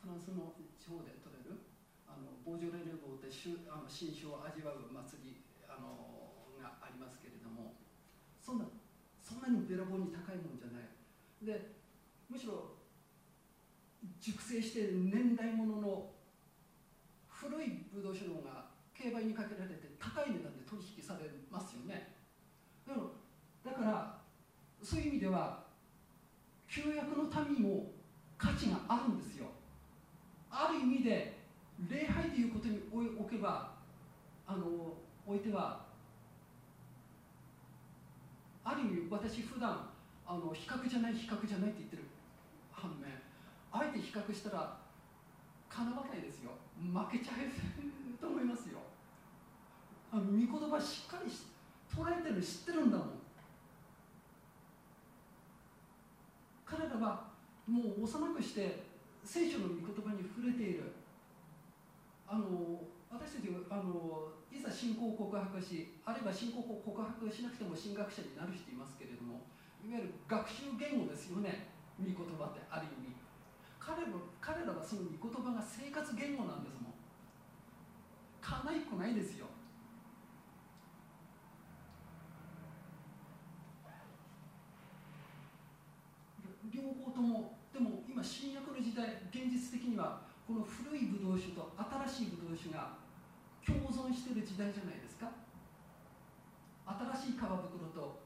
フランスの地方で取れるあのボージョレ・レボーって酒あの新酒を味わう祭りあのがありますけれどもそんなそんなにべらぼうに高いもんじゃない。でむしろ熟成して年代物の古いブドウ酒の方が競売にかけられて高い値段で取引されますよね。でもだからそういう意味では旧約の民も価値があるんですよ。ある意味で礼拝ということに置けばあの置いてはある意味私普段あの比較じゃない比較じゃないって言ってる反面あえて比較したらかなわないですよ。負けちゃうと思いますよ。あの御言葉しっかりし捉えてる知ってるんだもん。彼らはもう幼くして聖書の御言葉に触れている。あの私たちあのいざ信仰を告白しあるいは信仰を告白しなくても神学者になる人いますけれどもいわゆる学習言語ですよね。御言葉ってある意味。彼ら彼らはその御言葉が生活言語なんですもん。かないっこないですよ。両方ともでも今新約の時代現実的にはこの古いブドウ酒と新しいブドウ酒が共存している時代じゃないですか。新しい皮袋と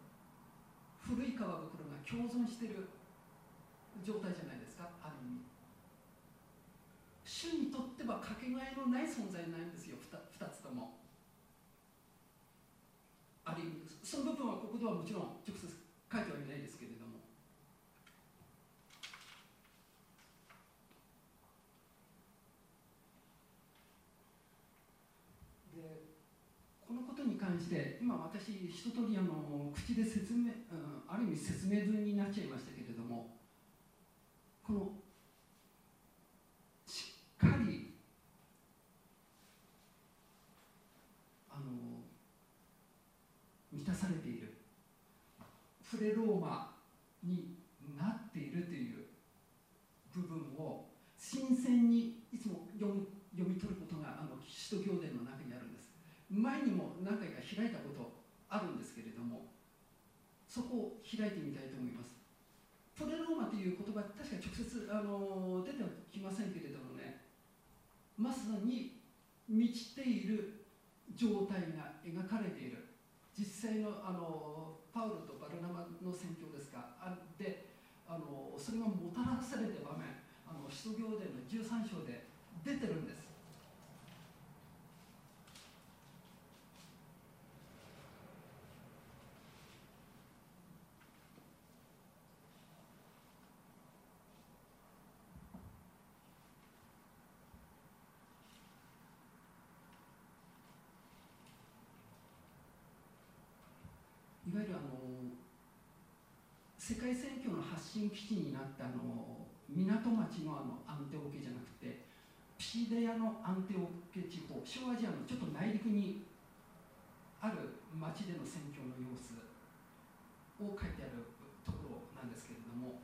古い皮袋が共存している状態じゃないですか。ある意味。主にとってはかけがえのない存在なんですよ。2, 2つとも。ある意味。その部分はここではもちろん直接書いてはいないですけれどもでことに関して今私一通りあの口で説明、うん、ある意味説明文になっちゃいましたけれどもこのしっかりあの満たされているプレローマになっているという部分を新鮮にいつも読み取ることがあの使徒行伝の前にも何回か開いたことあるんですけれどもそこを開いてみたいと思います。プレローマという言葉確か直接あの出てはきませんけれどもねまさに満ちている状態が描かれている。実際のあのパウロとバルナマの宣教ですかあであのそれがもたらされた場面あの使徒行伝の13章で出てるんですいゆるあの世界選挙の発信基地になったあの港町のあのアンテオケじゃなくてピシデヤのアンテオケ地方小アジアのちょっと内陸にある町での選挙の様子を書いてあるところなんですけれども、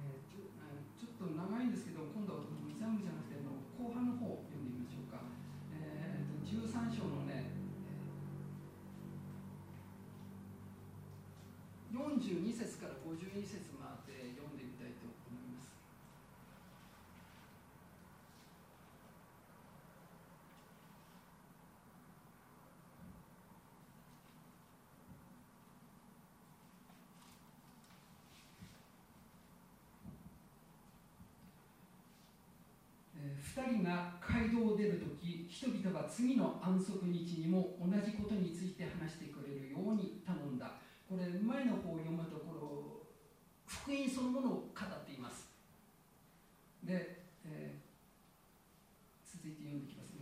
えーちょちょっと長いんですけど今度はミザムじゃなくてあの後半の方を読んでみましょうか、えーと13章のね42節から52節まで読んでみたいと思います。2人が街道を出るとき人々は次の安息日にも同じことについて話してくれるように頼んだ。これ前の方を読むところ福音そのものを語っています。で、えー続いて読んでいきます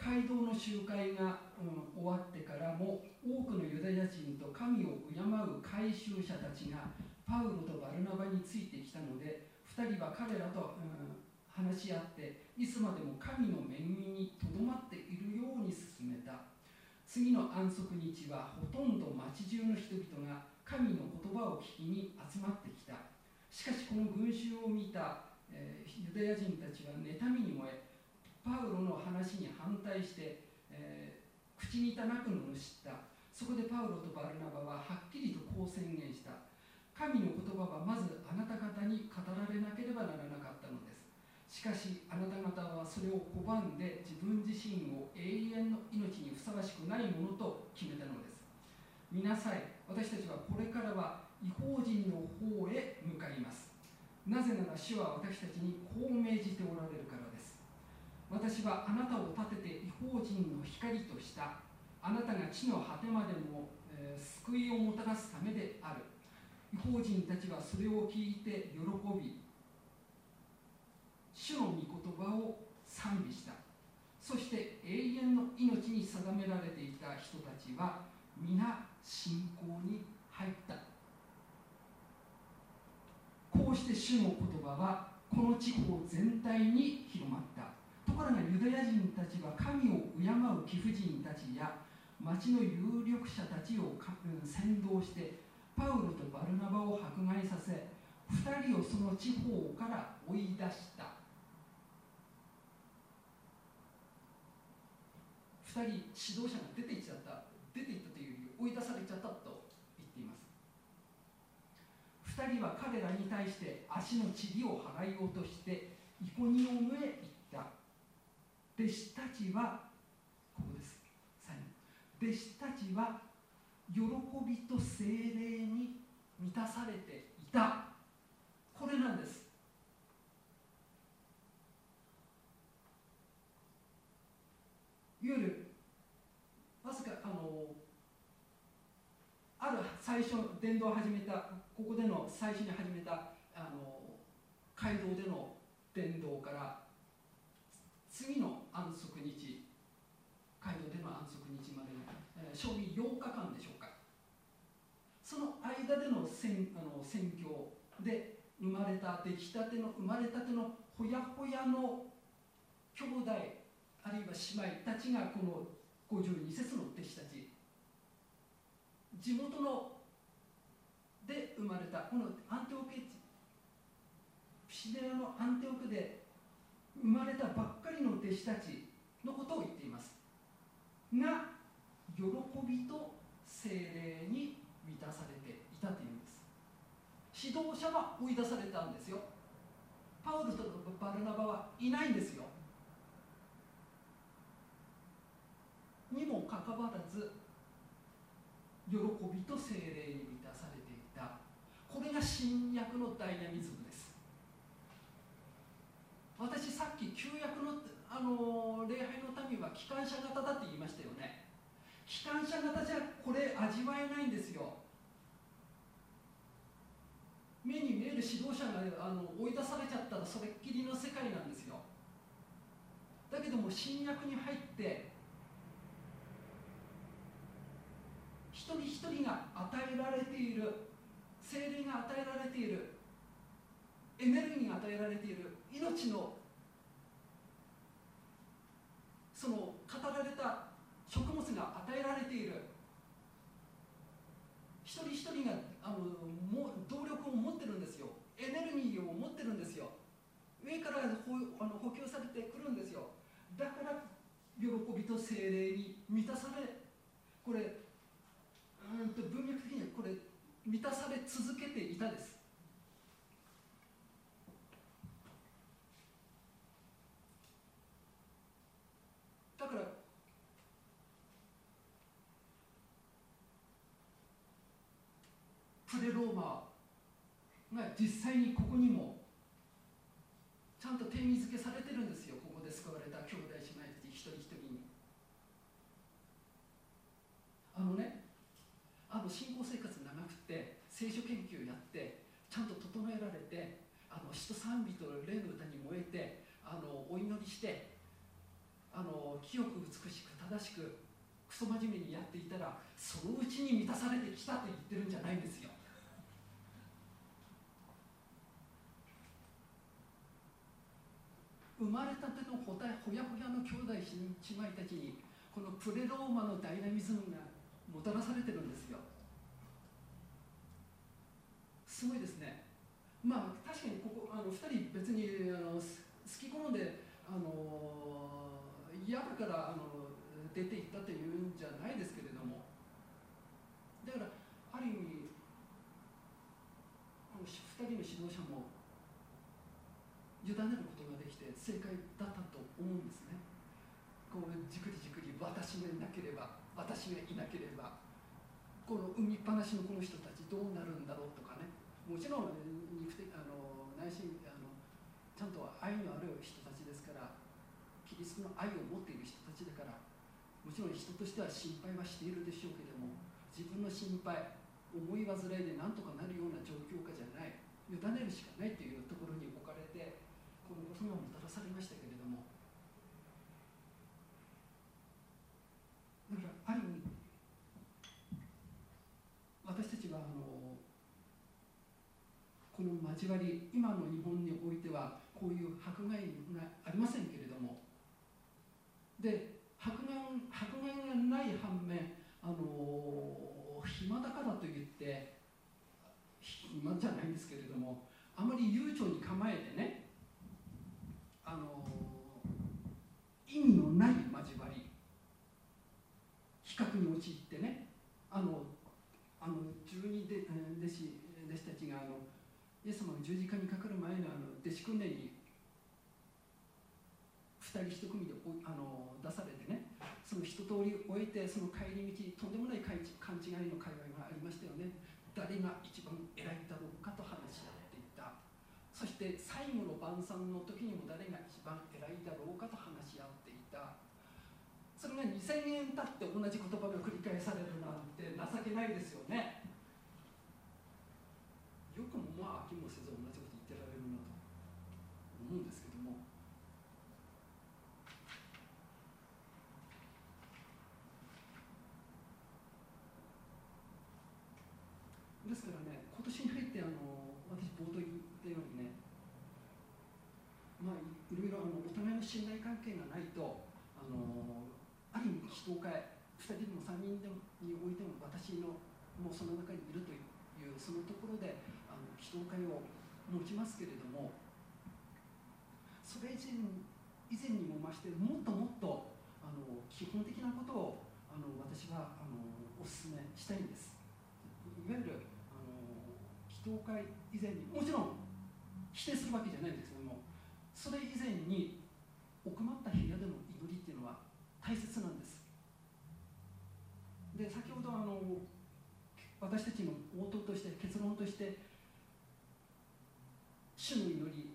43街道の集会が、うん終わってからも多くのユダヤ人と神を敬う改宗者たちがパウロとバルナバについてきたので2人は彼らと、うん話し合っていつまでも神の恵みにとどまっているように進めた。次の安息日はほとんど町中の人々が神の言葉を聞きに集まってきた。しかしこの群衆を見た、えーユダヤ人たちは妬みに燃えパウロの話に反対して、えー口にたなくのを知った。そこでパウロとバルナバははっきりとこう宣言した。神の言葉はまずあなた方に語られなければならなかったのです。しかしあなた方はそれを拒んで自分自身を永遠の命にふさわしくないものと決めたのです。見なさい。私たちはこれからは違法人の方へ向かいます。なぜなら主は私たちにこう命じておられるからです。私はあなたを立てて違法人の光とした。あなたが地の果てまでも、えー救いをもたらすためである。違法人たちはそれを聞いて喜び主の御言葉を賛美した。そして永遠の命に定められていた人たちは皆信仰に入った。こうして主の言葉はこの地方全体に広まった。ところがユダヤ人たちは神を敬う貴婦人たちや町の有力者たちを先導してパウロとバルナバを迫害させ2人をその地方から追い出した。2人指導者が出て行っちゃった出て行ったというより追い出されちゃったと言っています。2人は彼らに対して足の塵を払い落としてイコニオムへ行った。弟子たちはここです。最後。弟子たちは喜びと精霊に満たされていた。これなんです。いわゆるわずかあのある最初伝道を始めたここでの最初に始めたあの街道での伝道から次の安息日街道での安息日までの、えー、賞味8日間でしょうか。その間での宣あの宣教で生まれた出来たての生まれたてのほやほやの兄弟あるいは姉妹たちがこの52節の弟子たち。地元ので生まれたこのアンテオケピシデラのアンテオクで生まれたばっかりの弟子たちのことを言っています。が喜びと精霊に満たされていたというんです。指導者は追い出されたんですよ。パウルとバルナバはいないんですよ。にもかかわらず喜びと精霊に満たされていた。これが新約のダイナミズムです。私さっき旧約のあの礼拝の民は機関車型だって言いましたよね。機関車型じゃこれ味わえないんですよ。目に見える指導者があの追い出されちゃったらそれっきりの世界なんですよ。だけども新約に入って一人一人が与えられている。精霊が与えられている。エネルギーが与えられている。命のその語られた食物が与えられている。一人一人があのも動力を持ってるんですよ。エネルギーを持ってるんですよ。上からほあの補給されてくるんですよ。だから喜びと精霊に満たされこれうんと文脈的にはこれ満たされ続けていたです。だからプレローマが実際にここにもちゃんと定義づけされてるんですよ。ここで救われた兄弟姉妹たち一人一人に。あのねあの信仰生活長くて聖書研究やってちゃんと整えられてあの詩と賛美と霊の歌に燃えてあのお祈りしてあの清く美しく正しくクソ真面目にやっていたらそのうちに満たされてきたと言ってるんじゃないんですよ。生まれたてのほたほやほやの兄弟姉妹たちにこのプレローマのダイナミズムがもたらされてるんですよ。すごいですね。まあ確かにここあの2人別にあの好き好んであの嫌だからあの出ていったというんじゃないですけれども。だからある意味2人の指導者も委ねることができて正解だったと思うんですね。こうじくりじくり私がいなければ。私がいなければこの海っぱなしのこの人たちどうなるんだろうとかね。もちろん肉的あの内心あのちゃんと愛のある人たちですからキリストの愛を持っている人たちだからもちろん人としては心配はしているでしょうけども自分の心配思い煩いで何とかなるような状況下じゃない委ねるしかないというところに置かれてこのことがもたらされましたけれどもだからある意味私たちはあのこの交わり今の日本においてはこういう迫害がありませんけれども。で迫害迫害がない反面あの暇だからといって暇じゃないんですけれどもあまり悠長に構えてねあの意味のない交わり比較に陥ってねあのあの十二でえー弟子イエス様が十字架にかかる前のあの弟子訓練に二人一組であの出されてねその一通り終えてその帰り道とんでもない勘違いの会話がありましたよね。誰が一番偉いだろうかと話し合っていた。そして最後の晩餐の時にも誰が一番偉いだろうかと話し合っていた。それが2000年経って同じ言葉が繰り返されるなんて情けないですよね。もまあ飽きもせず同じこと言ってられるなと。思うんですけども。ですからね今年に入ってあの私冒頭言ったようにねまあいろいろあのお互いの信頼関係がないとあのある意味人を変え2人でも3人でもにおいても私のもうその中にいるというそのところであの人を変えを持ちますけれどもそれ以前以前にも増してもっともっとあの基本的なことをあの私はあのお勧めしたいんです。いわゆるあの祈祷会以前にもちろん否定するわけじゃないんですけどもそれ以前に奥まった部屋での祈りっていうのは大切なんです。で先ほどあの私たちの応答として結論として主の祈り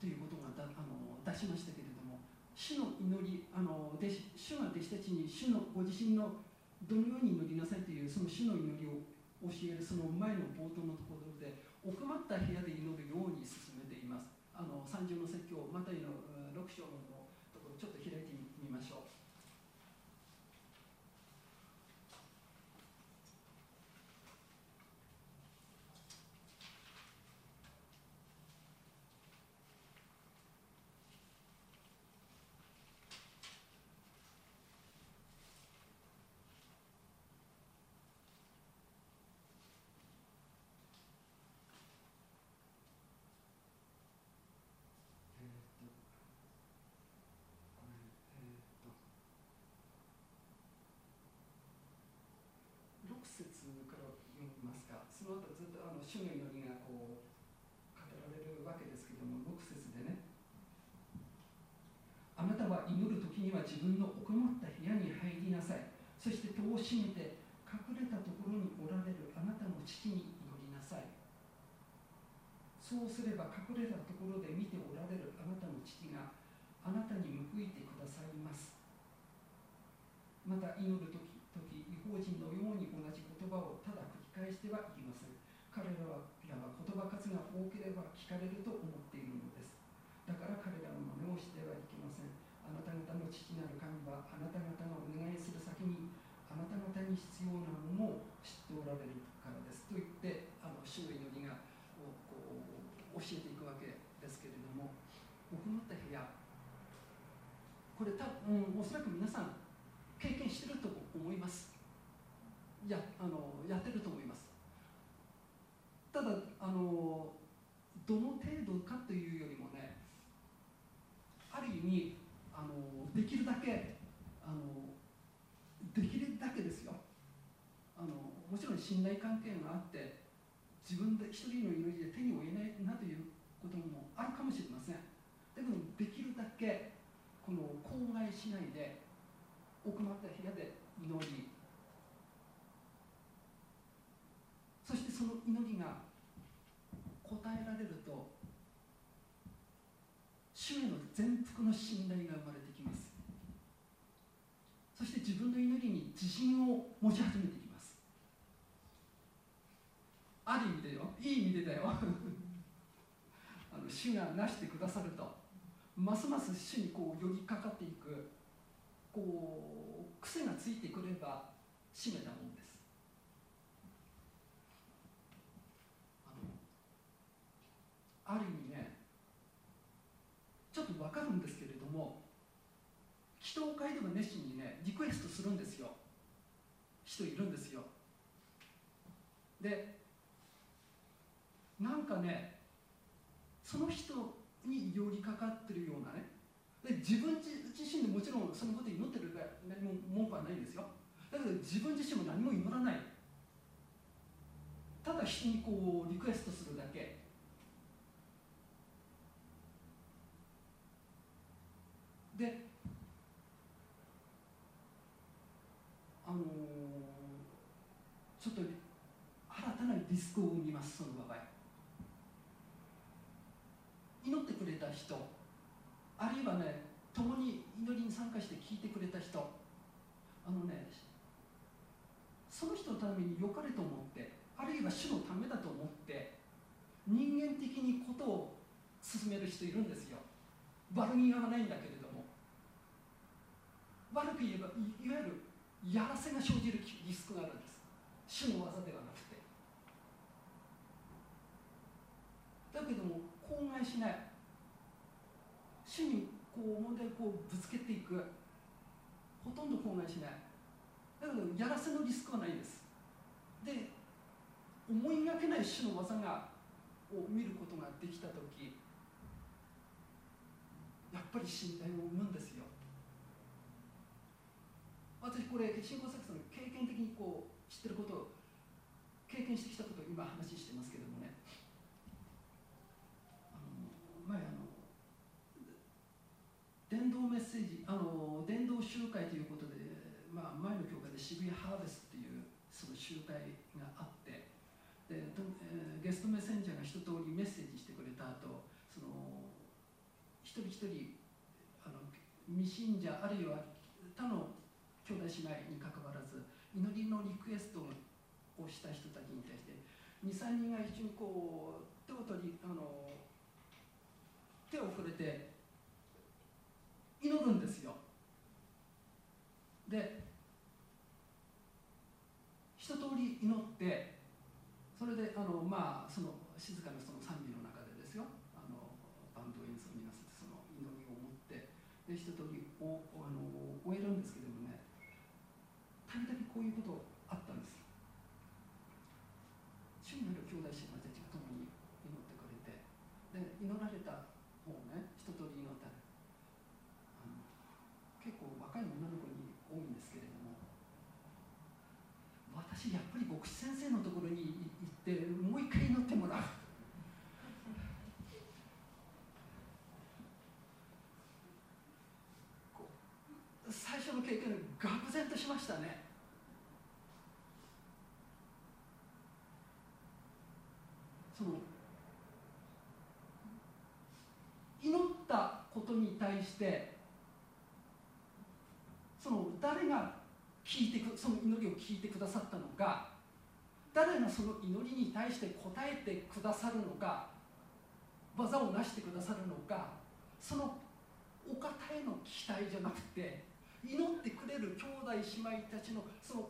ということがだあの出しましたけれども主の祈りあの弟子主が弟子たちに主のご自身のどのように祈りなさいというその主の祈りを教えるその前の冒頭のところで奥まった部屋で祈るように進めています。あの三条の説教マタイの6章のところちょっと開いてみましょうえーっとこれえーっと6節から読みますかその後ずっとあの主の祈りがこう語られるわけですけども6節でね。あなたは祈る時には自分の奥まった部屋に入りなさい。そして戸を閉めて隠れたところにおられるあなたの父に祈りなさい。そうすれば隠れたところで見ておられるあなたの父があなたに報いてくださいます。また祈る時時違法人のように同じ言葉をただ繰り返してはいけ彼らは言葉数が多ければ聞かれると思っているのです。だから彼らの真似をしてはいけません。あなた方の父なる神はあなた方がお願いする先にあなた方に必要なものを知っておられるからです。と言ってあの主の祈りがこうこう教えていくわけですけれども行った部屋これ多分、うん、おそらく皆さん経験してると思います。やあのやってると思います。あのどの程度かというよりもねある意味あのできるだけあのできるだけですよ。あのもちろん信頼関係があって自分で一人の祈りで手に負えないなということもあるかもしれません。だけどできるだけこの口外しないで奥まった部屋で祈り。そしてその祈りが答えられると主への全幅の信頼が生まれてきます。そして自分の祈りに自信を持ち始めてきます。ある意味でよ。いい意味でだよ。あの主がなしてくださると。ますます主にこう寄りかかっていく。こう癖がついてくれば締めたもんです。あのある意味ちょっと分かるんですけれども祈祷会でも熱心にねリクエストするんですよ。人いるんですよ。でなんかねその人に寄りかかってるようなねで自分自身でもちろんそのこと祈ってるから何も文句はないんですよ。だけど自分自身も何も祈らない。ただ人にこうリクエストするだけであのーちょっと新たなリスクを生みますその場合。祈ってくれた人あるいはね共に祈りに参加して聞いてくれた人。あのねその人のために良かれと思ってあるいは主のためだと思って人間的にことを進める人いるんですよ。悪気がないんだけれども。悪く言えばいいわゆるやらせが生じるリスクがあるんです。主の技ではなくて。だけども口外しない。主にこう問題をこうぶつけていく。ほとんど口外しない。だけどやらせのリスクはないです。で思いがけない主の技がを見ることができた時やっぱり信頼を生むんですよ。私これ信仰作戦の経験的にこう知ってることを経験してきたことを今話してますけどもね。あの前あの伝道メッセージあの伝道集会ということで、まあ、前の教会で渋谷ハーベストっていうその集会があってで、えーゲストメッセンジャーが一通りメッセージしてくれた後その一人一人あの未信者あるいは他の兄弟姉妹にかかわらず祈りのリクエストをした人たちに対して23人が一緒にこう手を取りあの手を触れて祈るんですよ。で一通り祈ってそれであのまあその静かなその賛美の中でですよ。あのバンド演奏になさってその祈りを持ってで一通りおあの終えるんですけどこういうことあったんです。主になる兄弟姉妹たちが共に祈ってくれてで祈られた方をね一通り祈ったら結構若い女の子に多いんですけれども私やっぱり牧師先生のところに行ってもう一回祈ってもらう最初の経験で愕然としましたねそのしてその誰が聞いてくその祈りを聞いてくださったのか誰がその祈りに対して応えてくださるのか技を成してくださるのかそのお方への期待じゃなくて祈ってくれる兄弟姉妹たちのその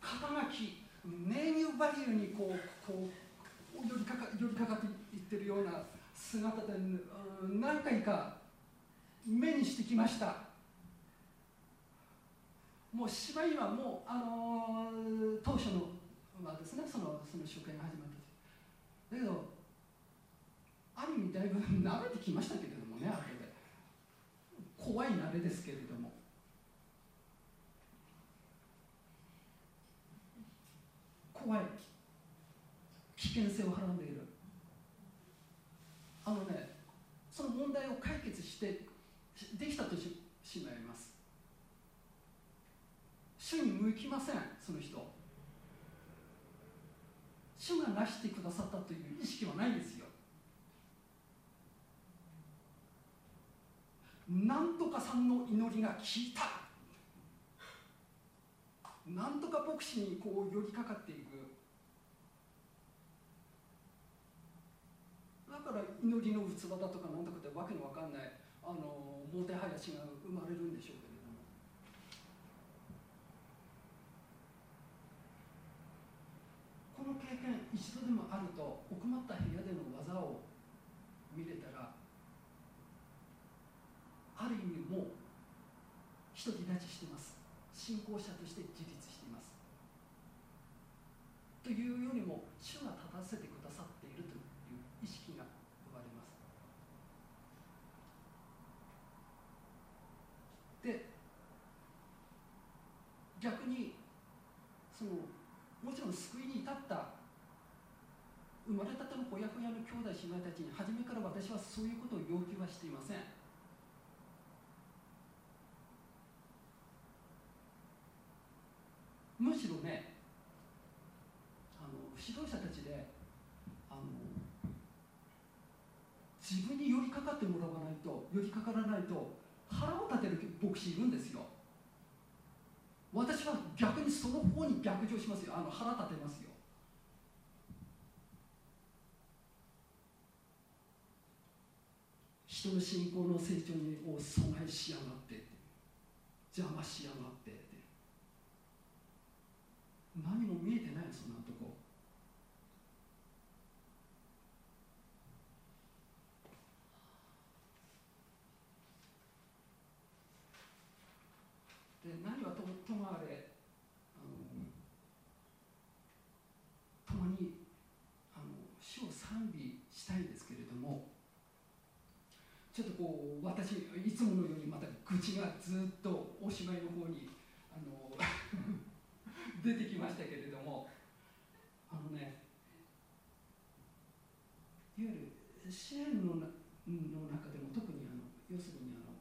肩書きネーミューバリューにこうこう寄りかか寄りかかっていってるような姿で何回か目にしてきました。もう芝居はもう、あのー当初の、まあですね、そのその集会が始まった時。だけどある意味だいぶ慣れてきましたけれどもね後で。怖い慣れですけれども。怖い。危険性をはらんでいる。あのねその問題を解決してできたとししまいます。主に向きませんその人。主がなしてくださったという意識はないんですよ。なんとかさんの祈りが効いた。なんとか牧師にこう寄りかかっていく。だから祈りの器だとかなんとかってわけのわかんない。あのもてはやしが生まれるんでしょうけれども。この経験一度でもあると奥まった部屋での技を見れたらある意味もう独り立ちしてます。信仰者として自立しています。というよりも主が立たせてくださっているという意識が生まれますで逆にそのもちろん救いに至った生まれ兄弟姉妹たちに初めから私はそういうことを要求はしていません。むしろねあの指導者たちであの自分に寄りかかってもらわないと寄りかからないと腹を立てる牧師いるんですよ。私は逆にその方に逆上しますよ。あの腹立てますよ。人の信仰の成長にを阻害しやがって邪魔しやがってって。何も見えてないそんなとこで何はともともあれあの共にあの主を賛美したいんですけれどもちょっとこう私いつものようにまた愚痴がずっとおしまいの方にあの 出てきましたけれどもあのねいわゆる支援のの中でも特にあの要するにあの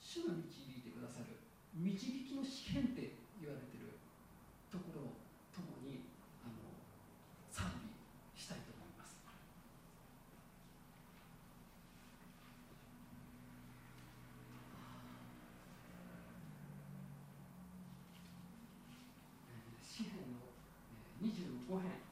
主が導いてくださる導きの試験って言われてるところともにあの賛美したいと思います。えー詩篇のえー25編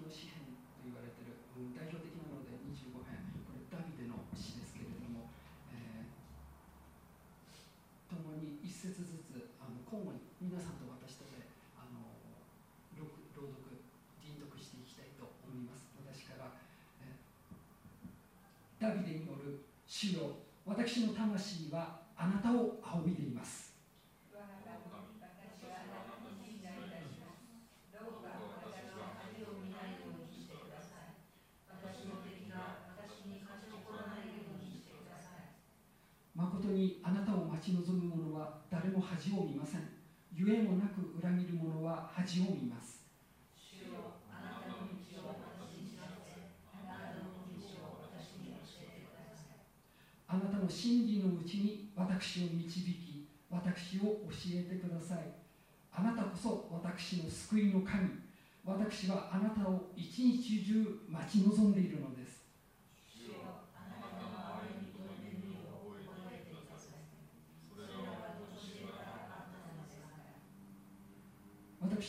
の詩篇と言われてる、うん代表的なもので25編これダビデの詩ですけれども、えー共に一節ずつあの交互に皆さんと私とであの朗朗読輪読していきたいと思います。私から、えーダビデによる「主よ私の魂はあなたを仰いでいます」誠にあなたを待ち望む者は誰も恥を見ません。ゆえもなく裏切る者は恥を見ます。あなたの真理のうちに私を導き私を教えてください。あなたこそ私の救いの神。私はあなたを一日中待ち望んでいるのです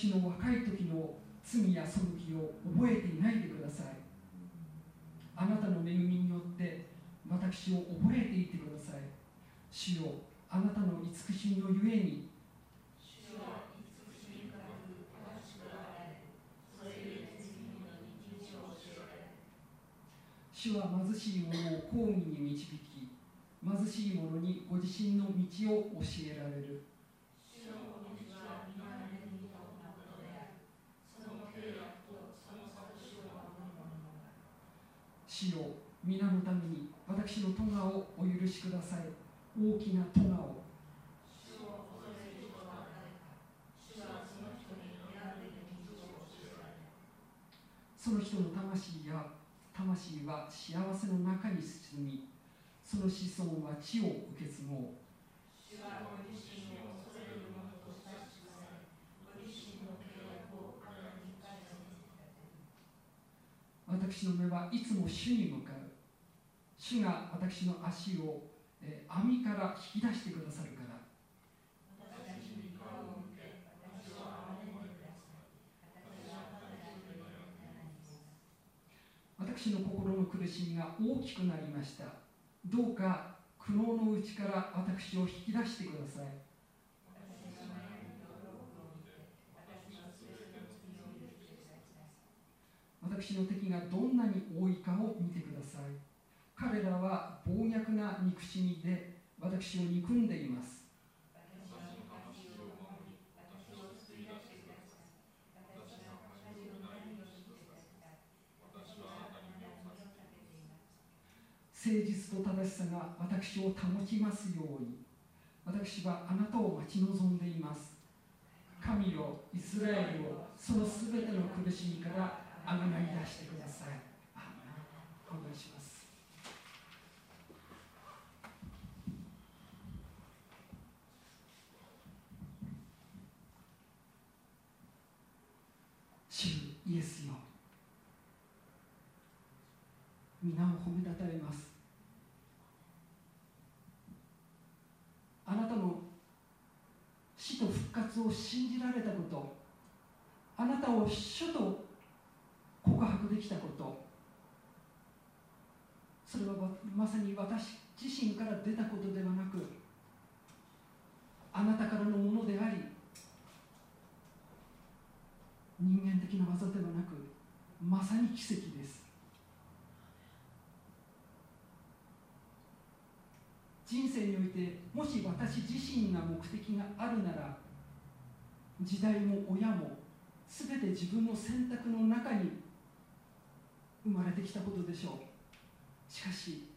私の若い時の罪や背きを覚えていないでください。あなたの恵みによって私を覚えていてください。主よあなたの慈しみのゆえに。主は貧しい者を公義に導き貧しい者にご自身の道を教えられる。主よ皆のために私の咎をお許しください。大きな咎を。その人の魂や魂は幸せの中に進みその子孫は地を受け継ごう。私の目はいつも主に向かう。主が私の足を、え網から引き出してくださるから。私の心の苦しみが大きくなりました。どうか苦悩のうちから私を引き出してください。私の敵がどんなに多いかを見てください。彼らは暴虐な憎しみで私を憎んでいます。誠実と正しさが私を保ちますように。私はあなたを待ち望んでいます。神よイスラエルをそのすべての苦しみからあがない出してください。お願いします主イエスよ皆を褒めたたえますあなたの死と復活を信じられたことあなたを主と告白できたこと。それはまさに私自身から出たことではなくあなたからのものであり人間的な技ではなくまさに奇跡です。人生においてもし私自身が目的があるなら時代も親も全て自分の選択の中に生まれてきたことでしょう。しかし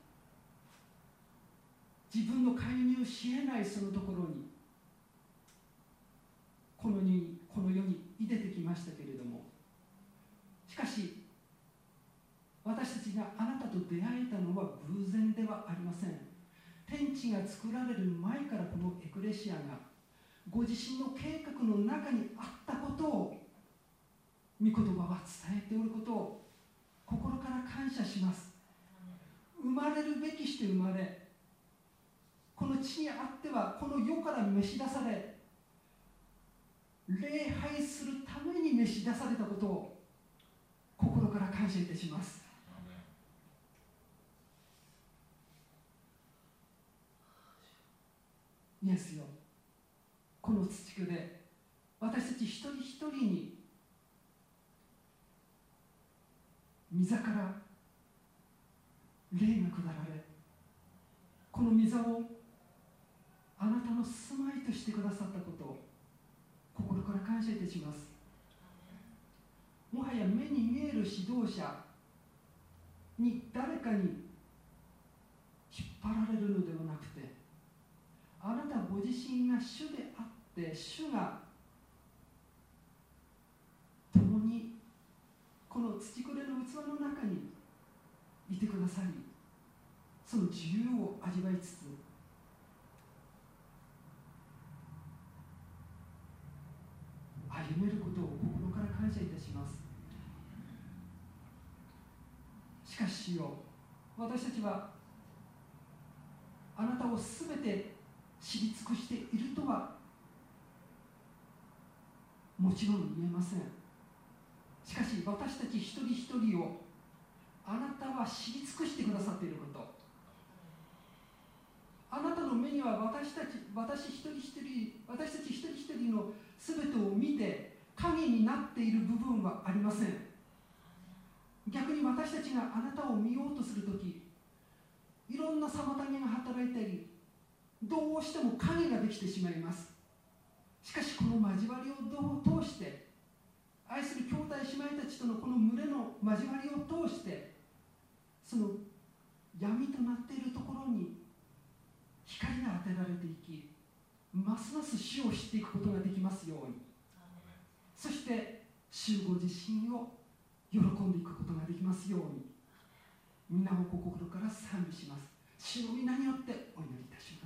自分の介入しえないそのところにこの世にこの世に出てきましたけれどもしかし私たちがあなたと出会えたのは偶然ではありません。天地が作られる前からこのエクレシアがご自身の計画の中にあったことを御言葉は伝えておることを心から感謝します。生まれるべきして生まれこの地にあってはこの世から召し出され礼拝するために召し出されたことを心から感謝いたします。イエスよ。この土区で私たち一人一人に御座から霊が下られこの御座をあなたの住まいとしてくださったことを心から感謝いたします。もはや目に見える指導者に誰かに引っ張られるのではなくてあなたご自身が主であって主がの土これの器の中にいてくださりその自由を味わいつつ歩めることを心から感謝いたします。しかしよ私たちはあなたをすべて知り尽くしているとはもちろん言えません。しかし私たち一人一人をあなたは知り尽くしてくださっていること。あなたの目には私たち私一人一人私たち一人一人の全てを見て影になっている部分はありません。逆に私たちがあなたを見ようとするときいろんな妨げが働いたりどうしても影ができてしまいます。しかしこの交わりをどう通して愛する兄弟姉妹たちとのこの群れの交わりを通してその闇となっているところに光が当てられていきますます主を知っていくことができますように。そして主ご自身を喜んでいくことができますように。皆を心から賛美します。主の皆によってお祈りいたします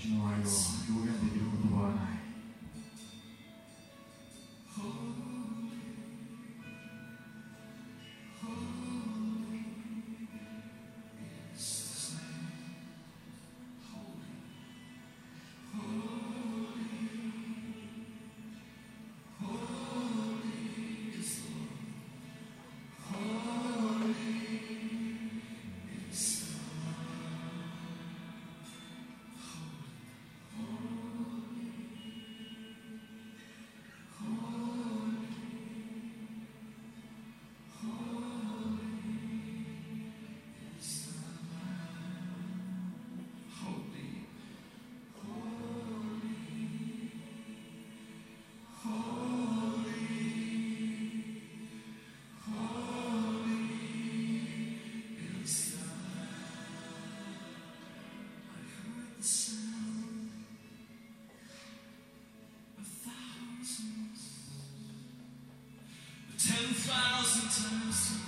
もう主の愛を私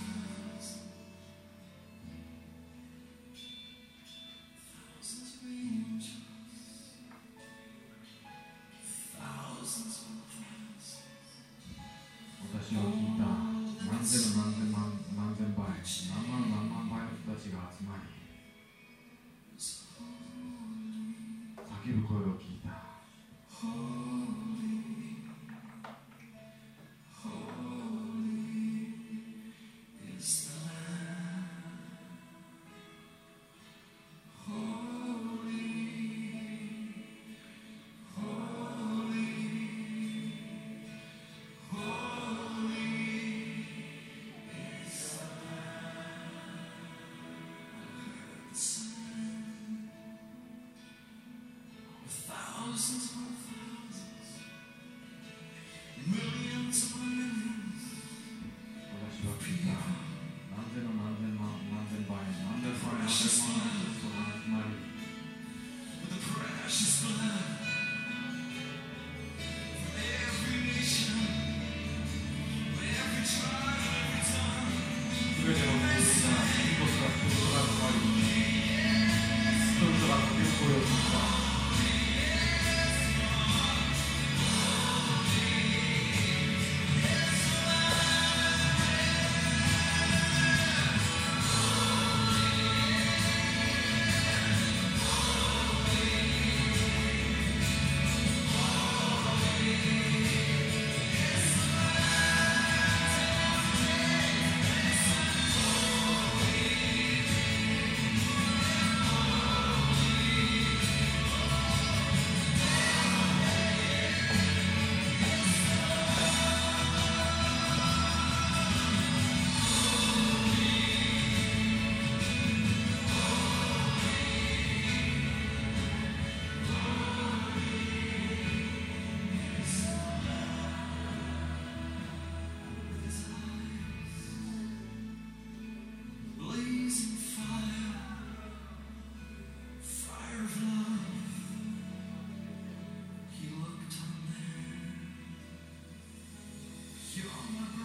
私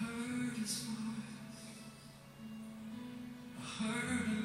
hurt is mine. A hurt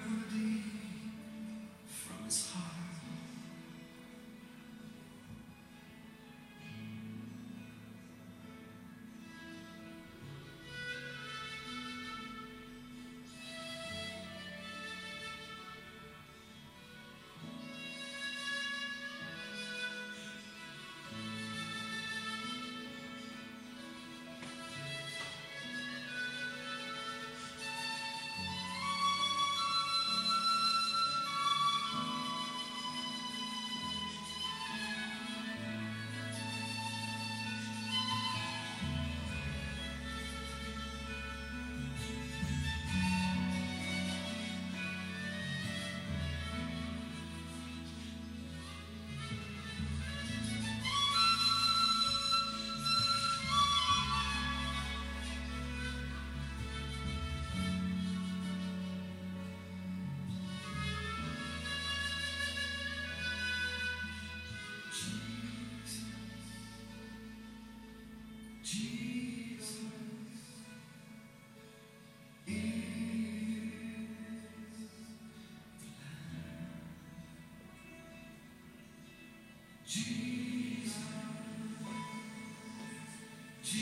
主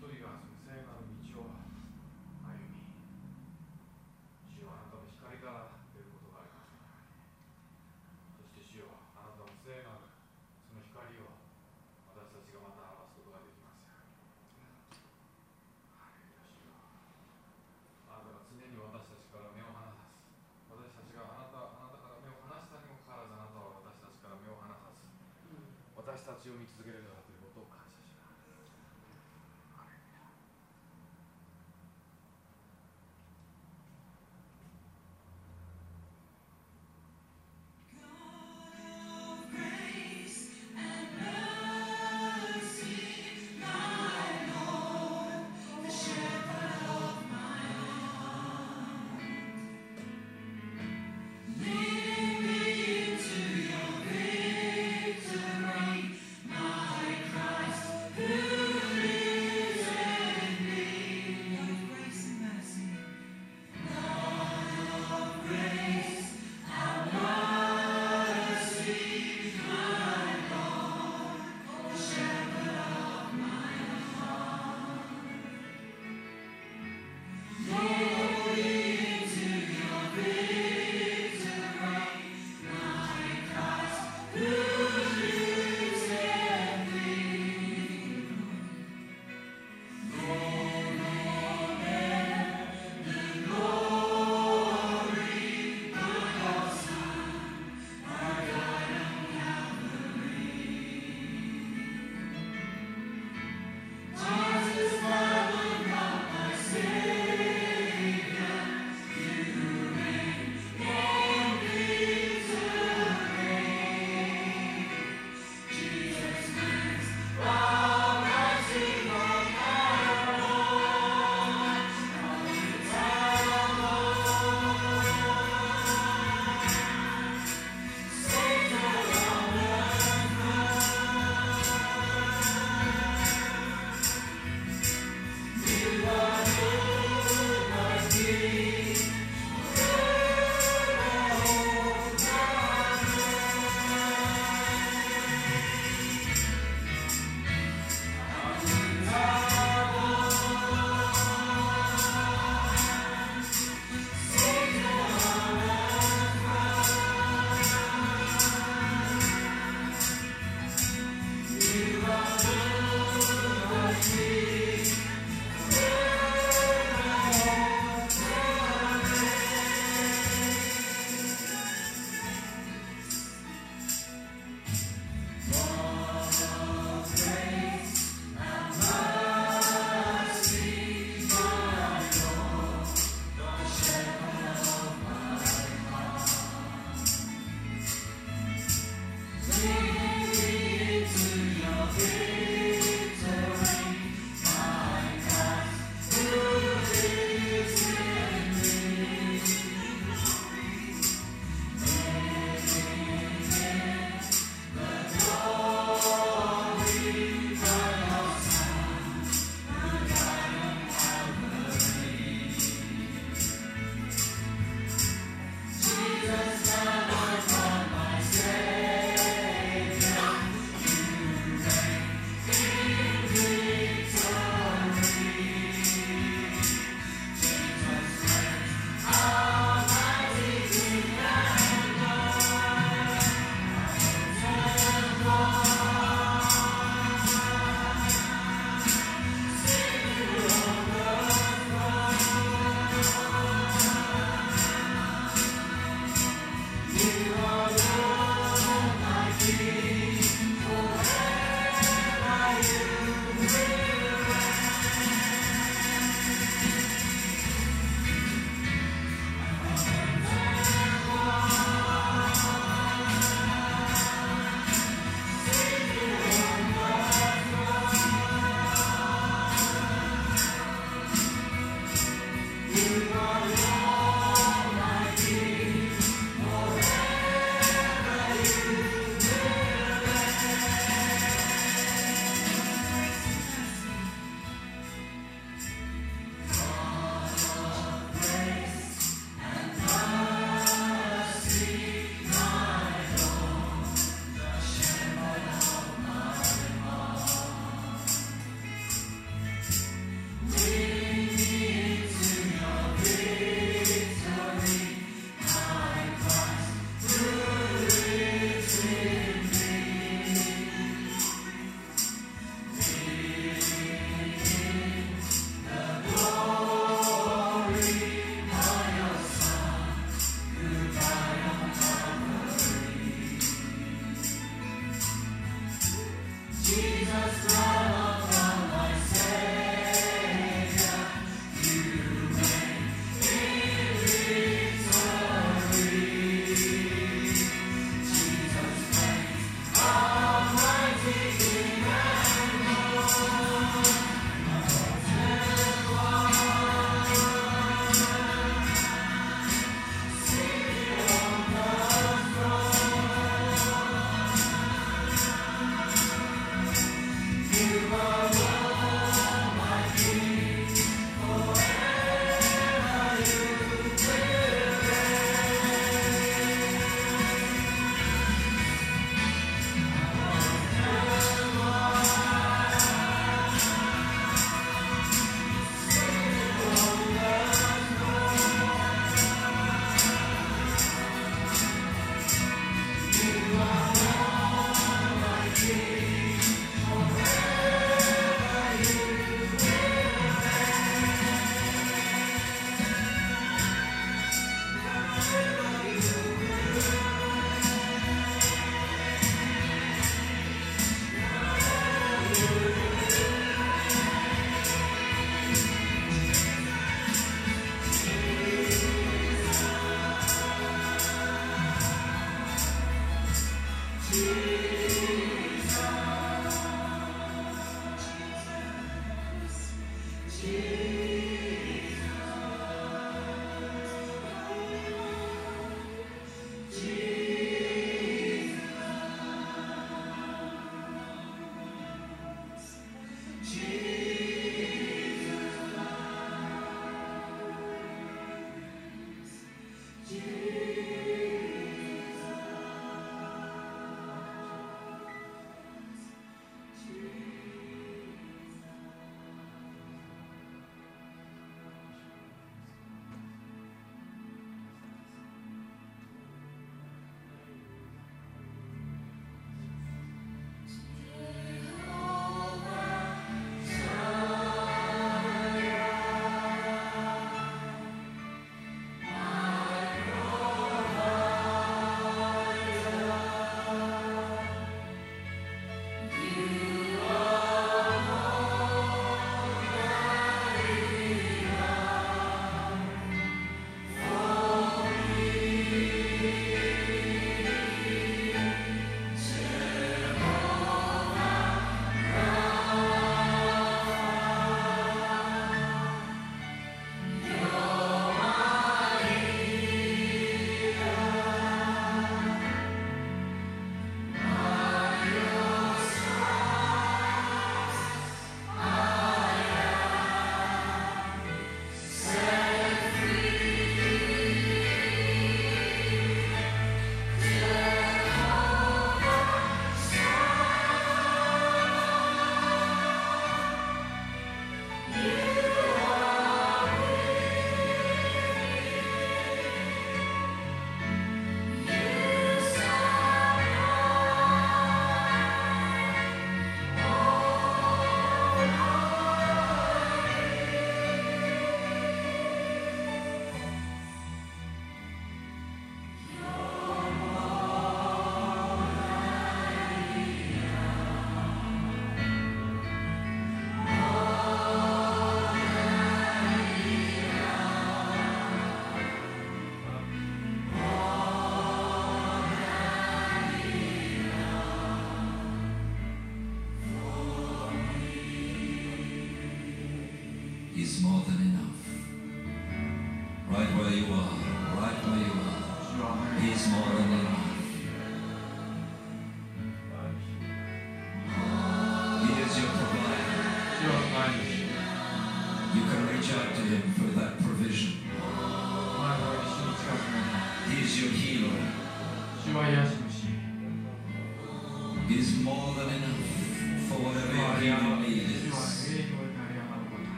人一人がその聖なる道を歩み主よあなたの光から出ることがあります。そして主よあなたの聖なるその光を私たちがまた表す。ことができます。あなたが常に私たちから目を離さず私たちがあなたあなたから目を離したにもかかわらずあなたは私たちから目を離さず私たちを見続けるだという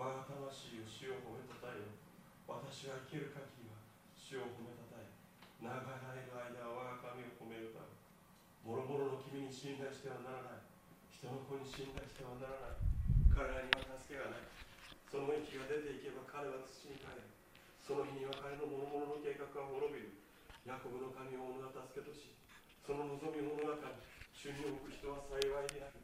我が魂を主を褒めたたえよ。私は生きる限りは主を褒めたたえ長い間は我が神を褒めるため諸々の君に信頼してはならない。人の子に信頼してはならない。彼らには助けがない。その息が出ていけば彼は土に帰る。その日には彼の諸々の計画は滅びる。ヤコブの神を己が助けとしその望み者が神主に置く人は幸いである。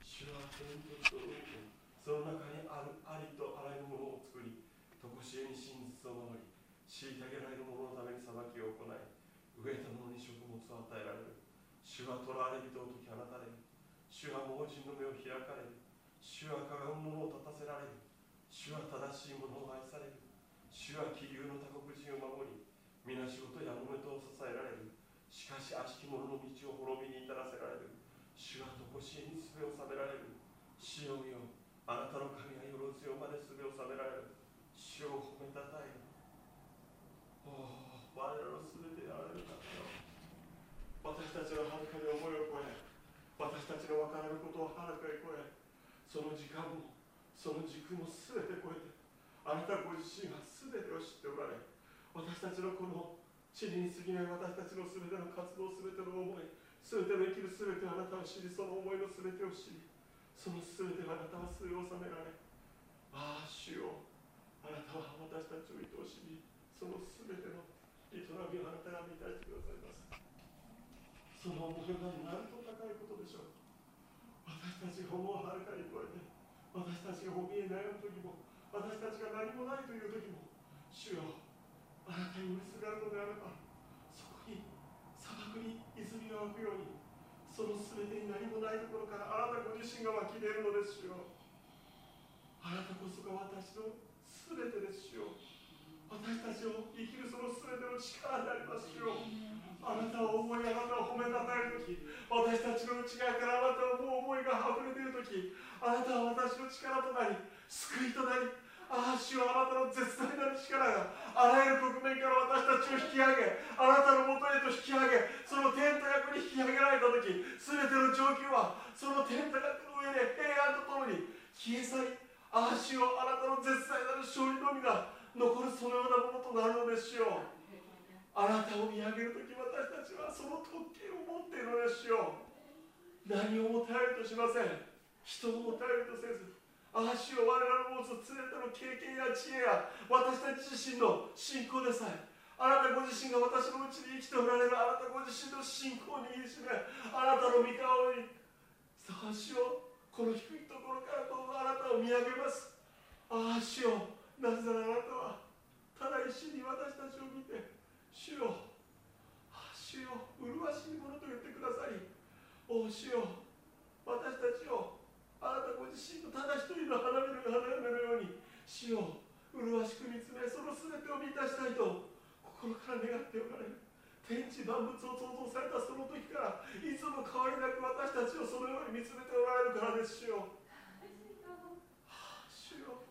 主は天と地と海とその中にあるありとあらゆるものを作り常しえに真実を守り虐げられる者ののために裁きを行い飢えた者に食物を与えられる。主は囚われ人を解き放たれる主は盲人の目を開かれる。主はかがむ者を立たせられる。主は正しい者を愛される。主は気流の他国人を守り皆仕事やもめとを支えられる。しかし悪しき者の道を滅びに至らせられる。主は常しえに術を治められる。主よよあなたの神がよろずよまで術を治められる。主を褒めたたえよおお我らのすべてあらゆる方よ。私たちのはるかに思いを超え私たちの分からぬことをはるかに超えその時間もその軸もすべて超えてあなたご自身はすべてを知っておられ私たちのこの地理に過ぎない私たちのすべての活動すべての思いすべての生きるすべてあなたは知りその思いのすべてを知りそのすべてあなたは据え納められああ主よ。あなたは私たちを愛おしみそのすべての営みをあなたが満たしてくださいます。その思いがなんと高いことでしょう。私たちが思うはるかに超えて私たちがお見え悩む時も私たちが何もないという時も主よあなたに見すがあるのであればそこに砂漠に泉が湧くようにその全てに何もないところからあなたご自身が湧き出るのですよ。あなたこそが私の全てですよ。私たちを生きるその全ての力でありますよ。あなたを思いあなたを褒めたたえる時私たちの内側からあなたを思う思いが溢れている時あなたは私の力となり救いとなりああ主はあなたの絶大なる力があらゆる局面から私たちを引き上げあなたのもとへと引き上げその天と役に引き上げられた時全ての状況はその天と役の上で平安とともに消え去りああ主よあなたの絶大なる勝利のみが残るそのようなものとなるのですよ。あなたを見上げる時私たちはその特権を持っているのですよ。何をも頼りとしません。人をも頼りとせずああ主よ我らの持つ常ての経験や知恵や私たち自身の信仰でさえあなたご自身が私のうちに生きておられるあなたご自身の信仰を握りしめあなたの御顔にさあ主よこの低いところからどうぞあなたを見上げます。ああ主よなぜならあなたはただ一心に私たちを見て主よああ主よ麗しいものと言ってくださりお主よ私たちをあなたご自身のただ一人の花芽の花芽のように主を麗しく見つめその全てを満たしたいと心から願っておられる。天地万物を創造されたその時からいつも変わりなく私たちをそのように見つめておられるからです主よ。ああ主よ。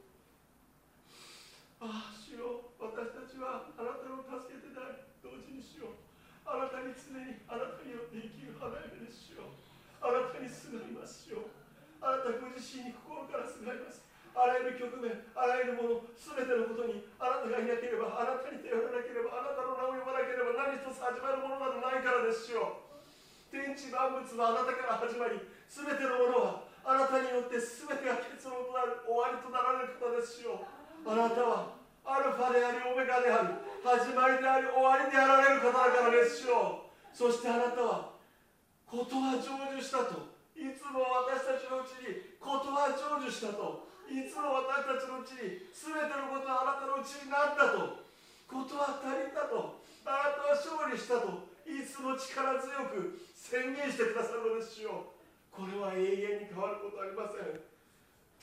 ああ主よ。私たちはあなたの助けてない。同時に主よ。あなたに常にあなたによって生きる花嫁です主よ。あなたにすがります主よ。あなたご自身に心からすがります。あらゆる局面あらゆるもの全てのことにあなたがいなければあなたに頼らなければあなたの名を呼ばなければ何一つ始まるものなどないからですよ。天地万物はあなたから始まり全てのものはあなたによって全てが結論となる終わりとなられる方ですよ。あなたはアルファでありオメガであり始まりであり終わりであられる方だからですよ。そしてあなたはことは成就したとも私たちのうちにことは成就したといつも私たちのうちに全てのことはあなたのうちになったとことは足りたとあなたは勝利したといつも力強く宣言してくださるのですよこれは永遠に変わることはありません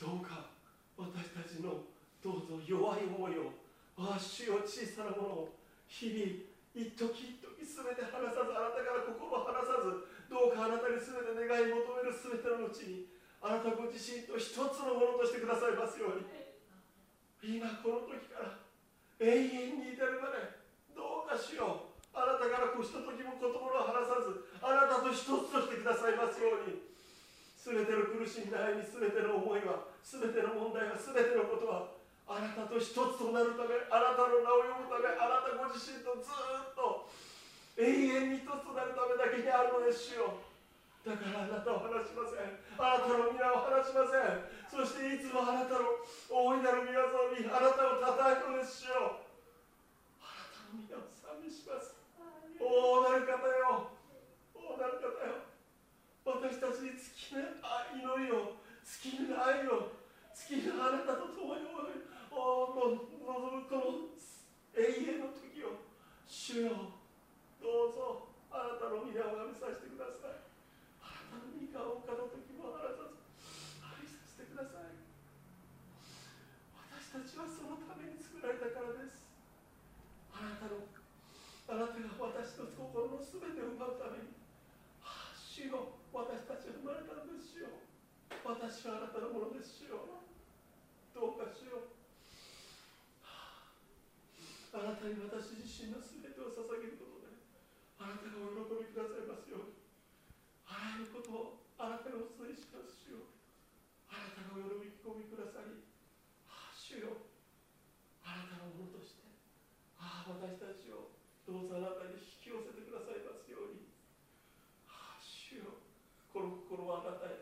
どうか私たちのどうぞ弱い思いをああ主よ小さなものを日々一時一時すべて離さずあなたから心を離さずどうかあなたにすべて願い求めるすべてのうちにあなたご自身と一つのものとしてくださいますように。今この時から永遠に至るまでどうかしようあなたからこうひと時も言葉を離さずあなたと一つとしてくださいますように。全ての苦しみ悩み全ての思いは全ての問題は全てのことはあなたと一つとなるためあなたの名を呼ぶためあなたご自身とずっと永遠に一つとなるためだけにあるのですよ。だからあなたを離しません。あなたの皆を離しません。そしていつもあなたの大いなる御業を見あなたをたたえるのですよ。あなたの皆を賛美します大なる方よ。大なる方よ。私たちに尽きぬ祈りを尽きぬ愛を尽きぬあなたと共におの望むこの永遠の時を。主よ。どうぞあなたの皆を浴びさせてください。あなたの御顔をかの時も離さず愛させてください。私たちはそのために作られたからです。あなたのあなたが私の心のすべてを奪うためにああ主よ私たちは生まれたのですよ。私はあなたのものですよ。どうかしよう。あなたに私自身の全てを捧げることあなたがお喜びくださいますように。あらゆることをあなたがお伝えしますよあなたがお喜びくださりああ主よ。あなたのものとしてああ私たちをどうぞあなたに引き寄せてくださいますように。ああ主よ。この心はあなたへ。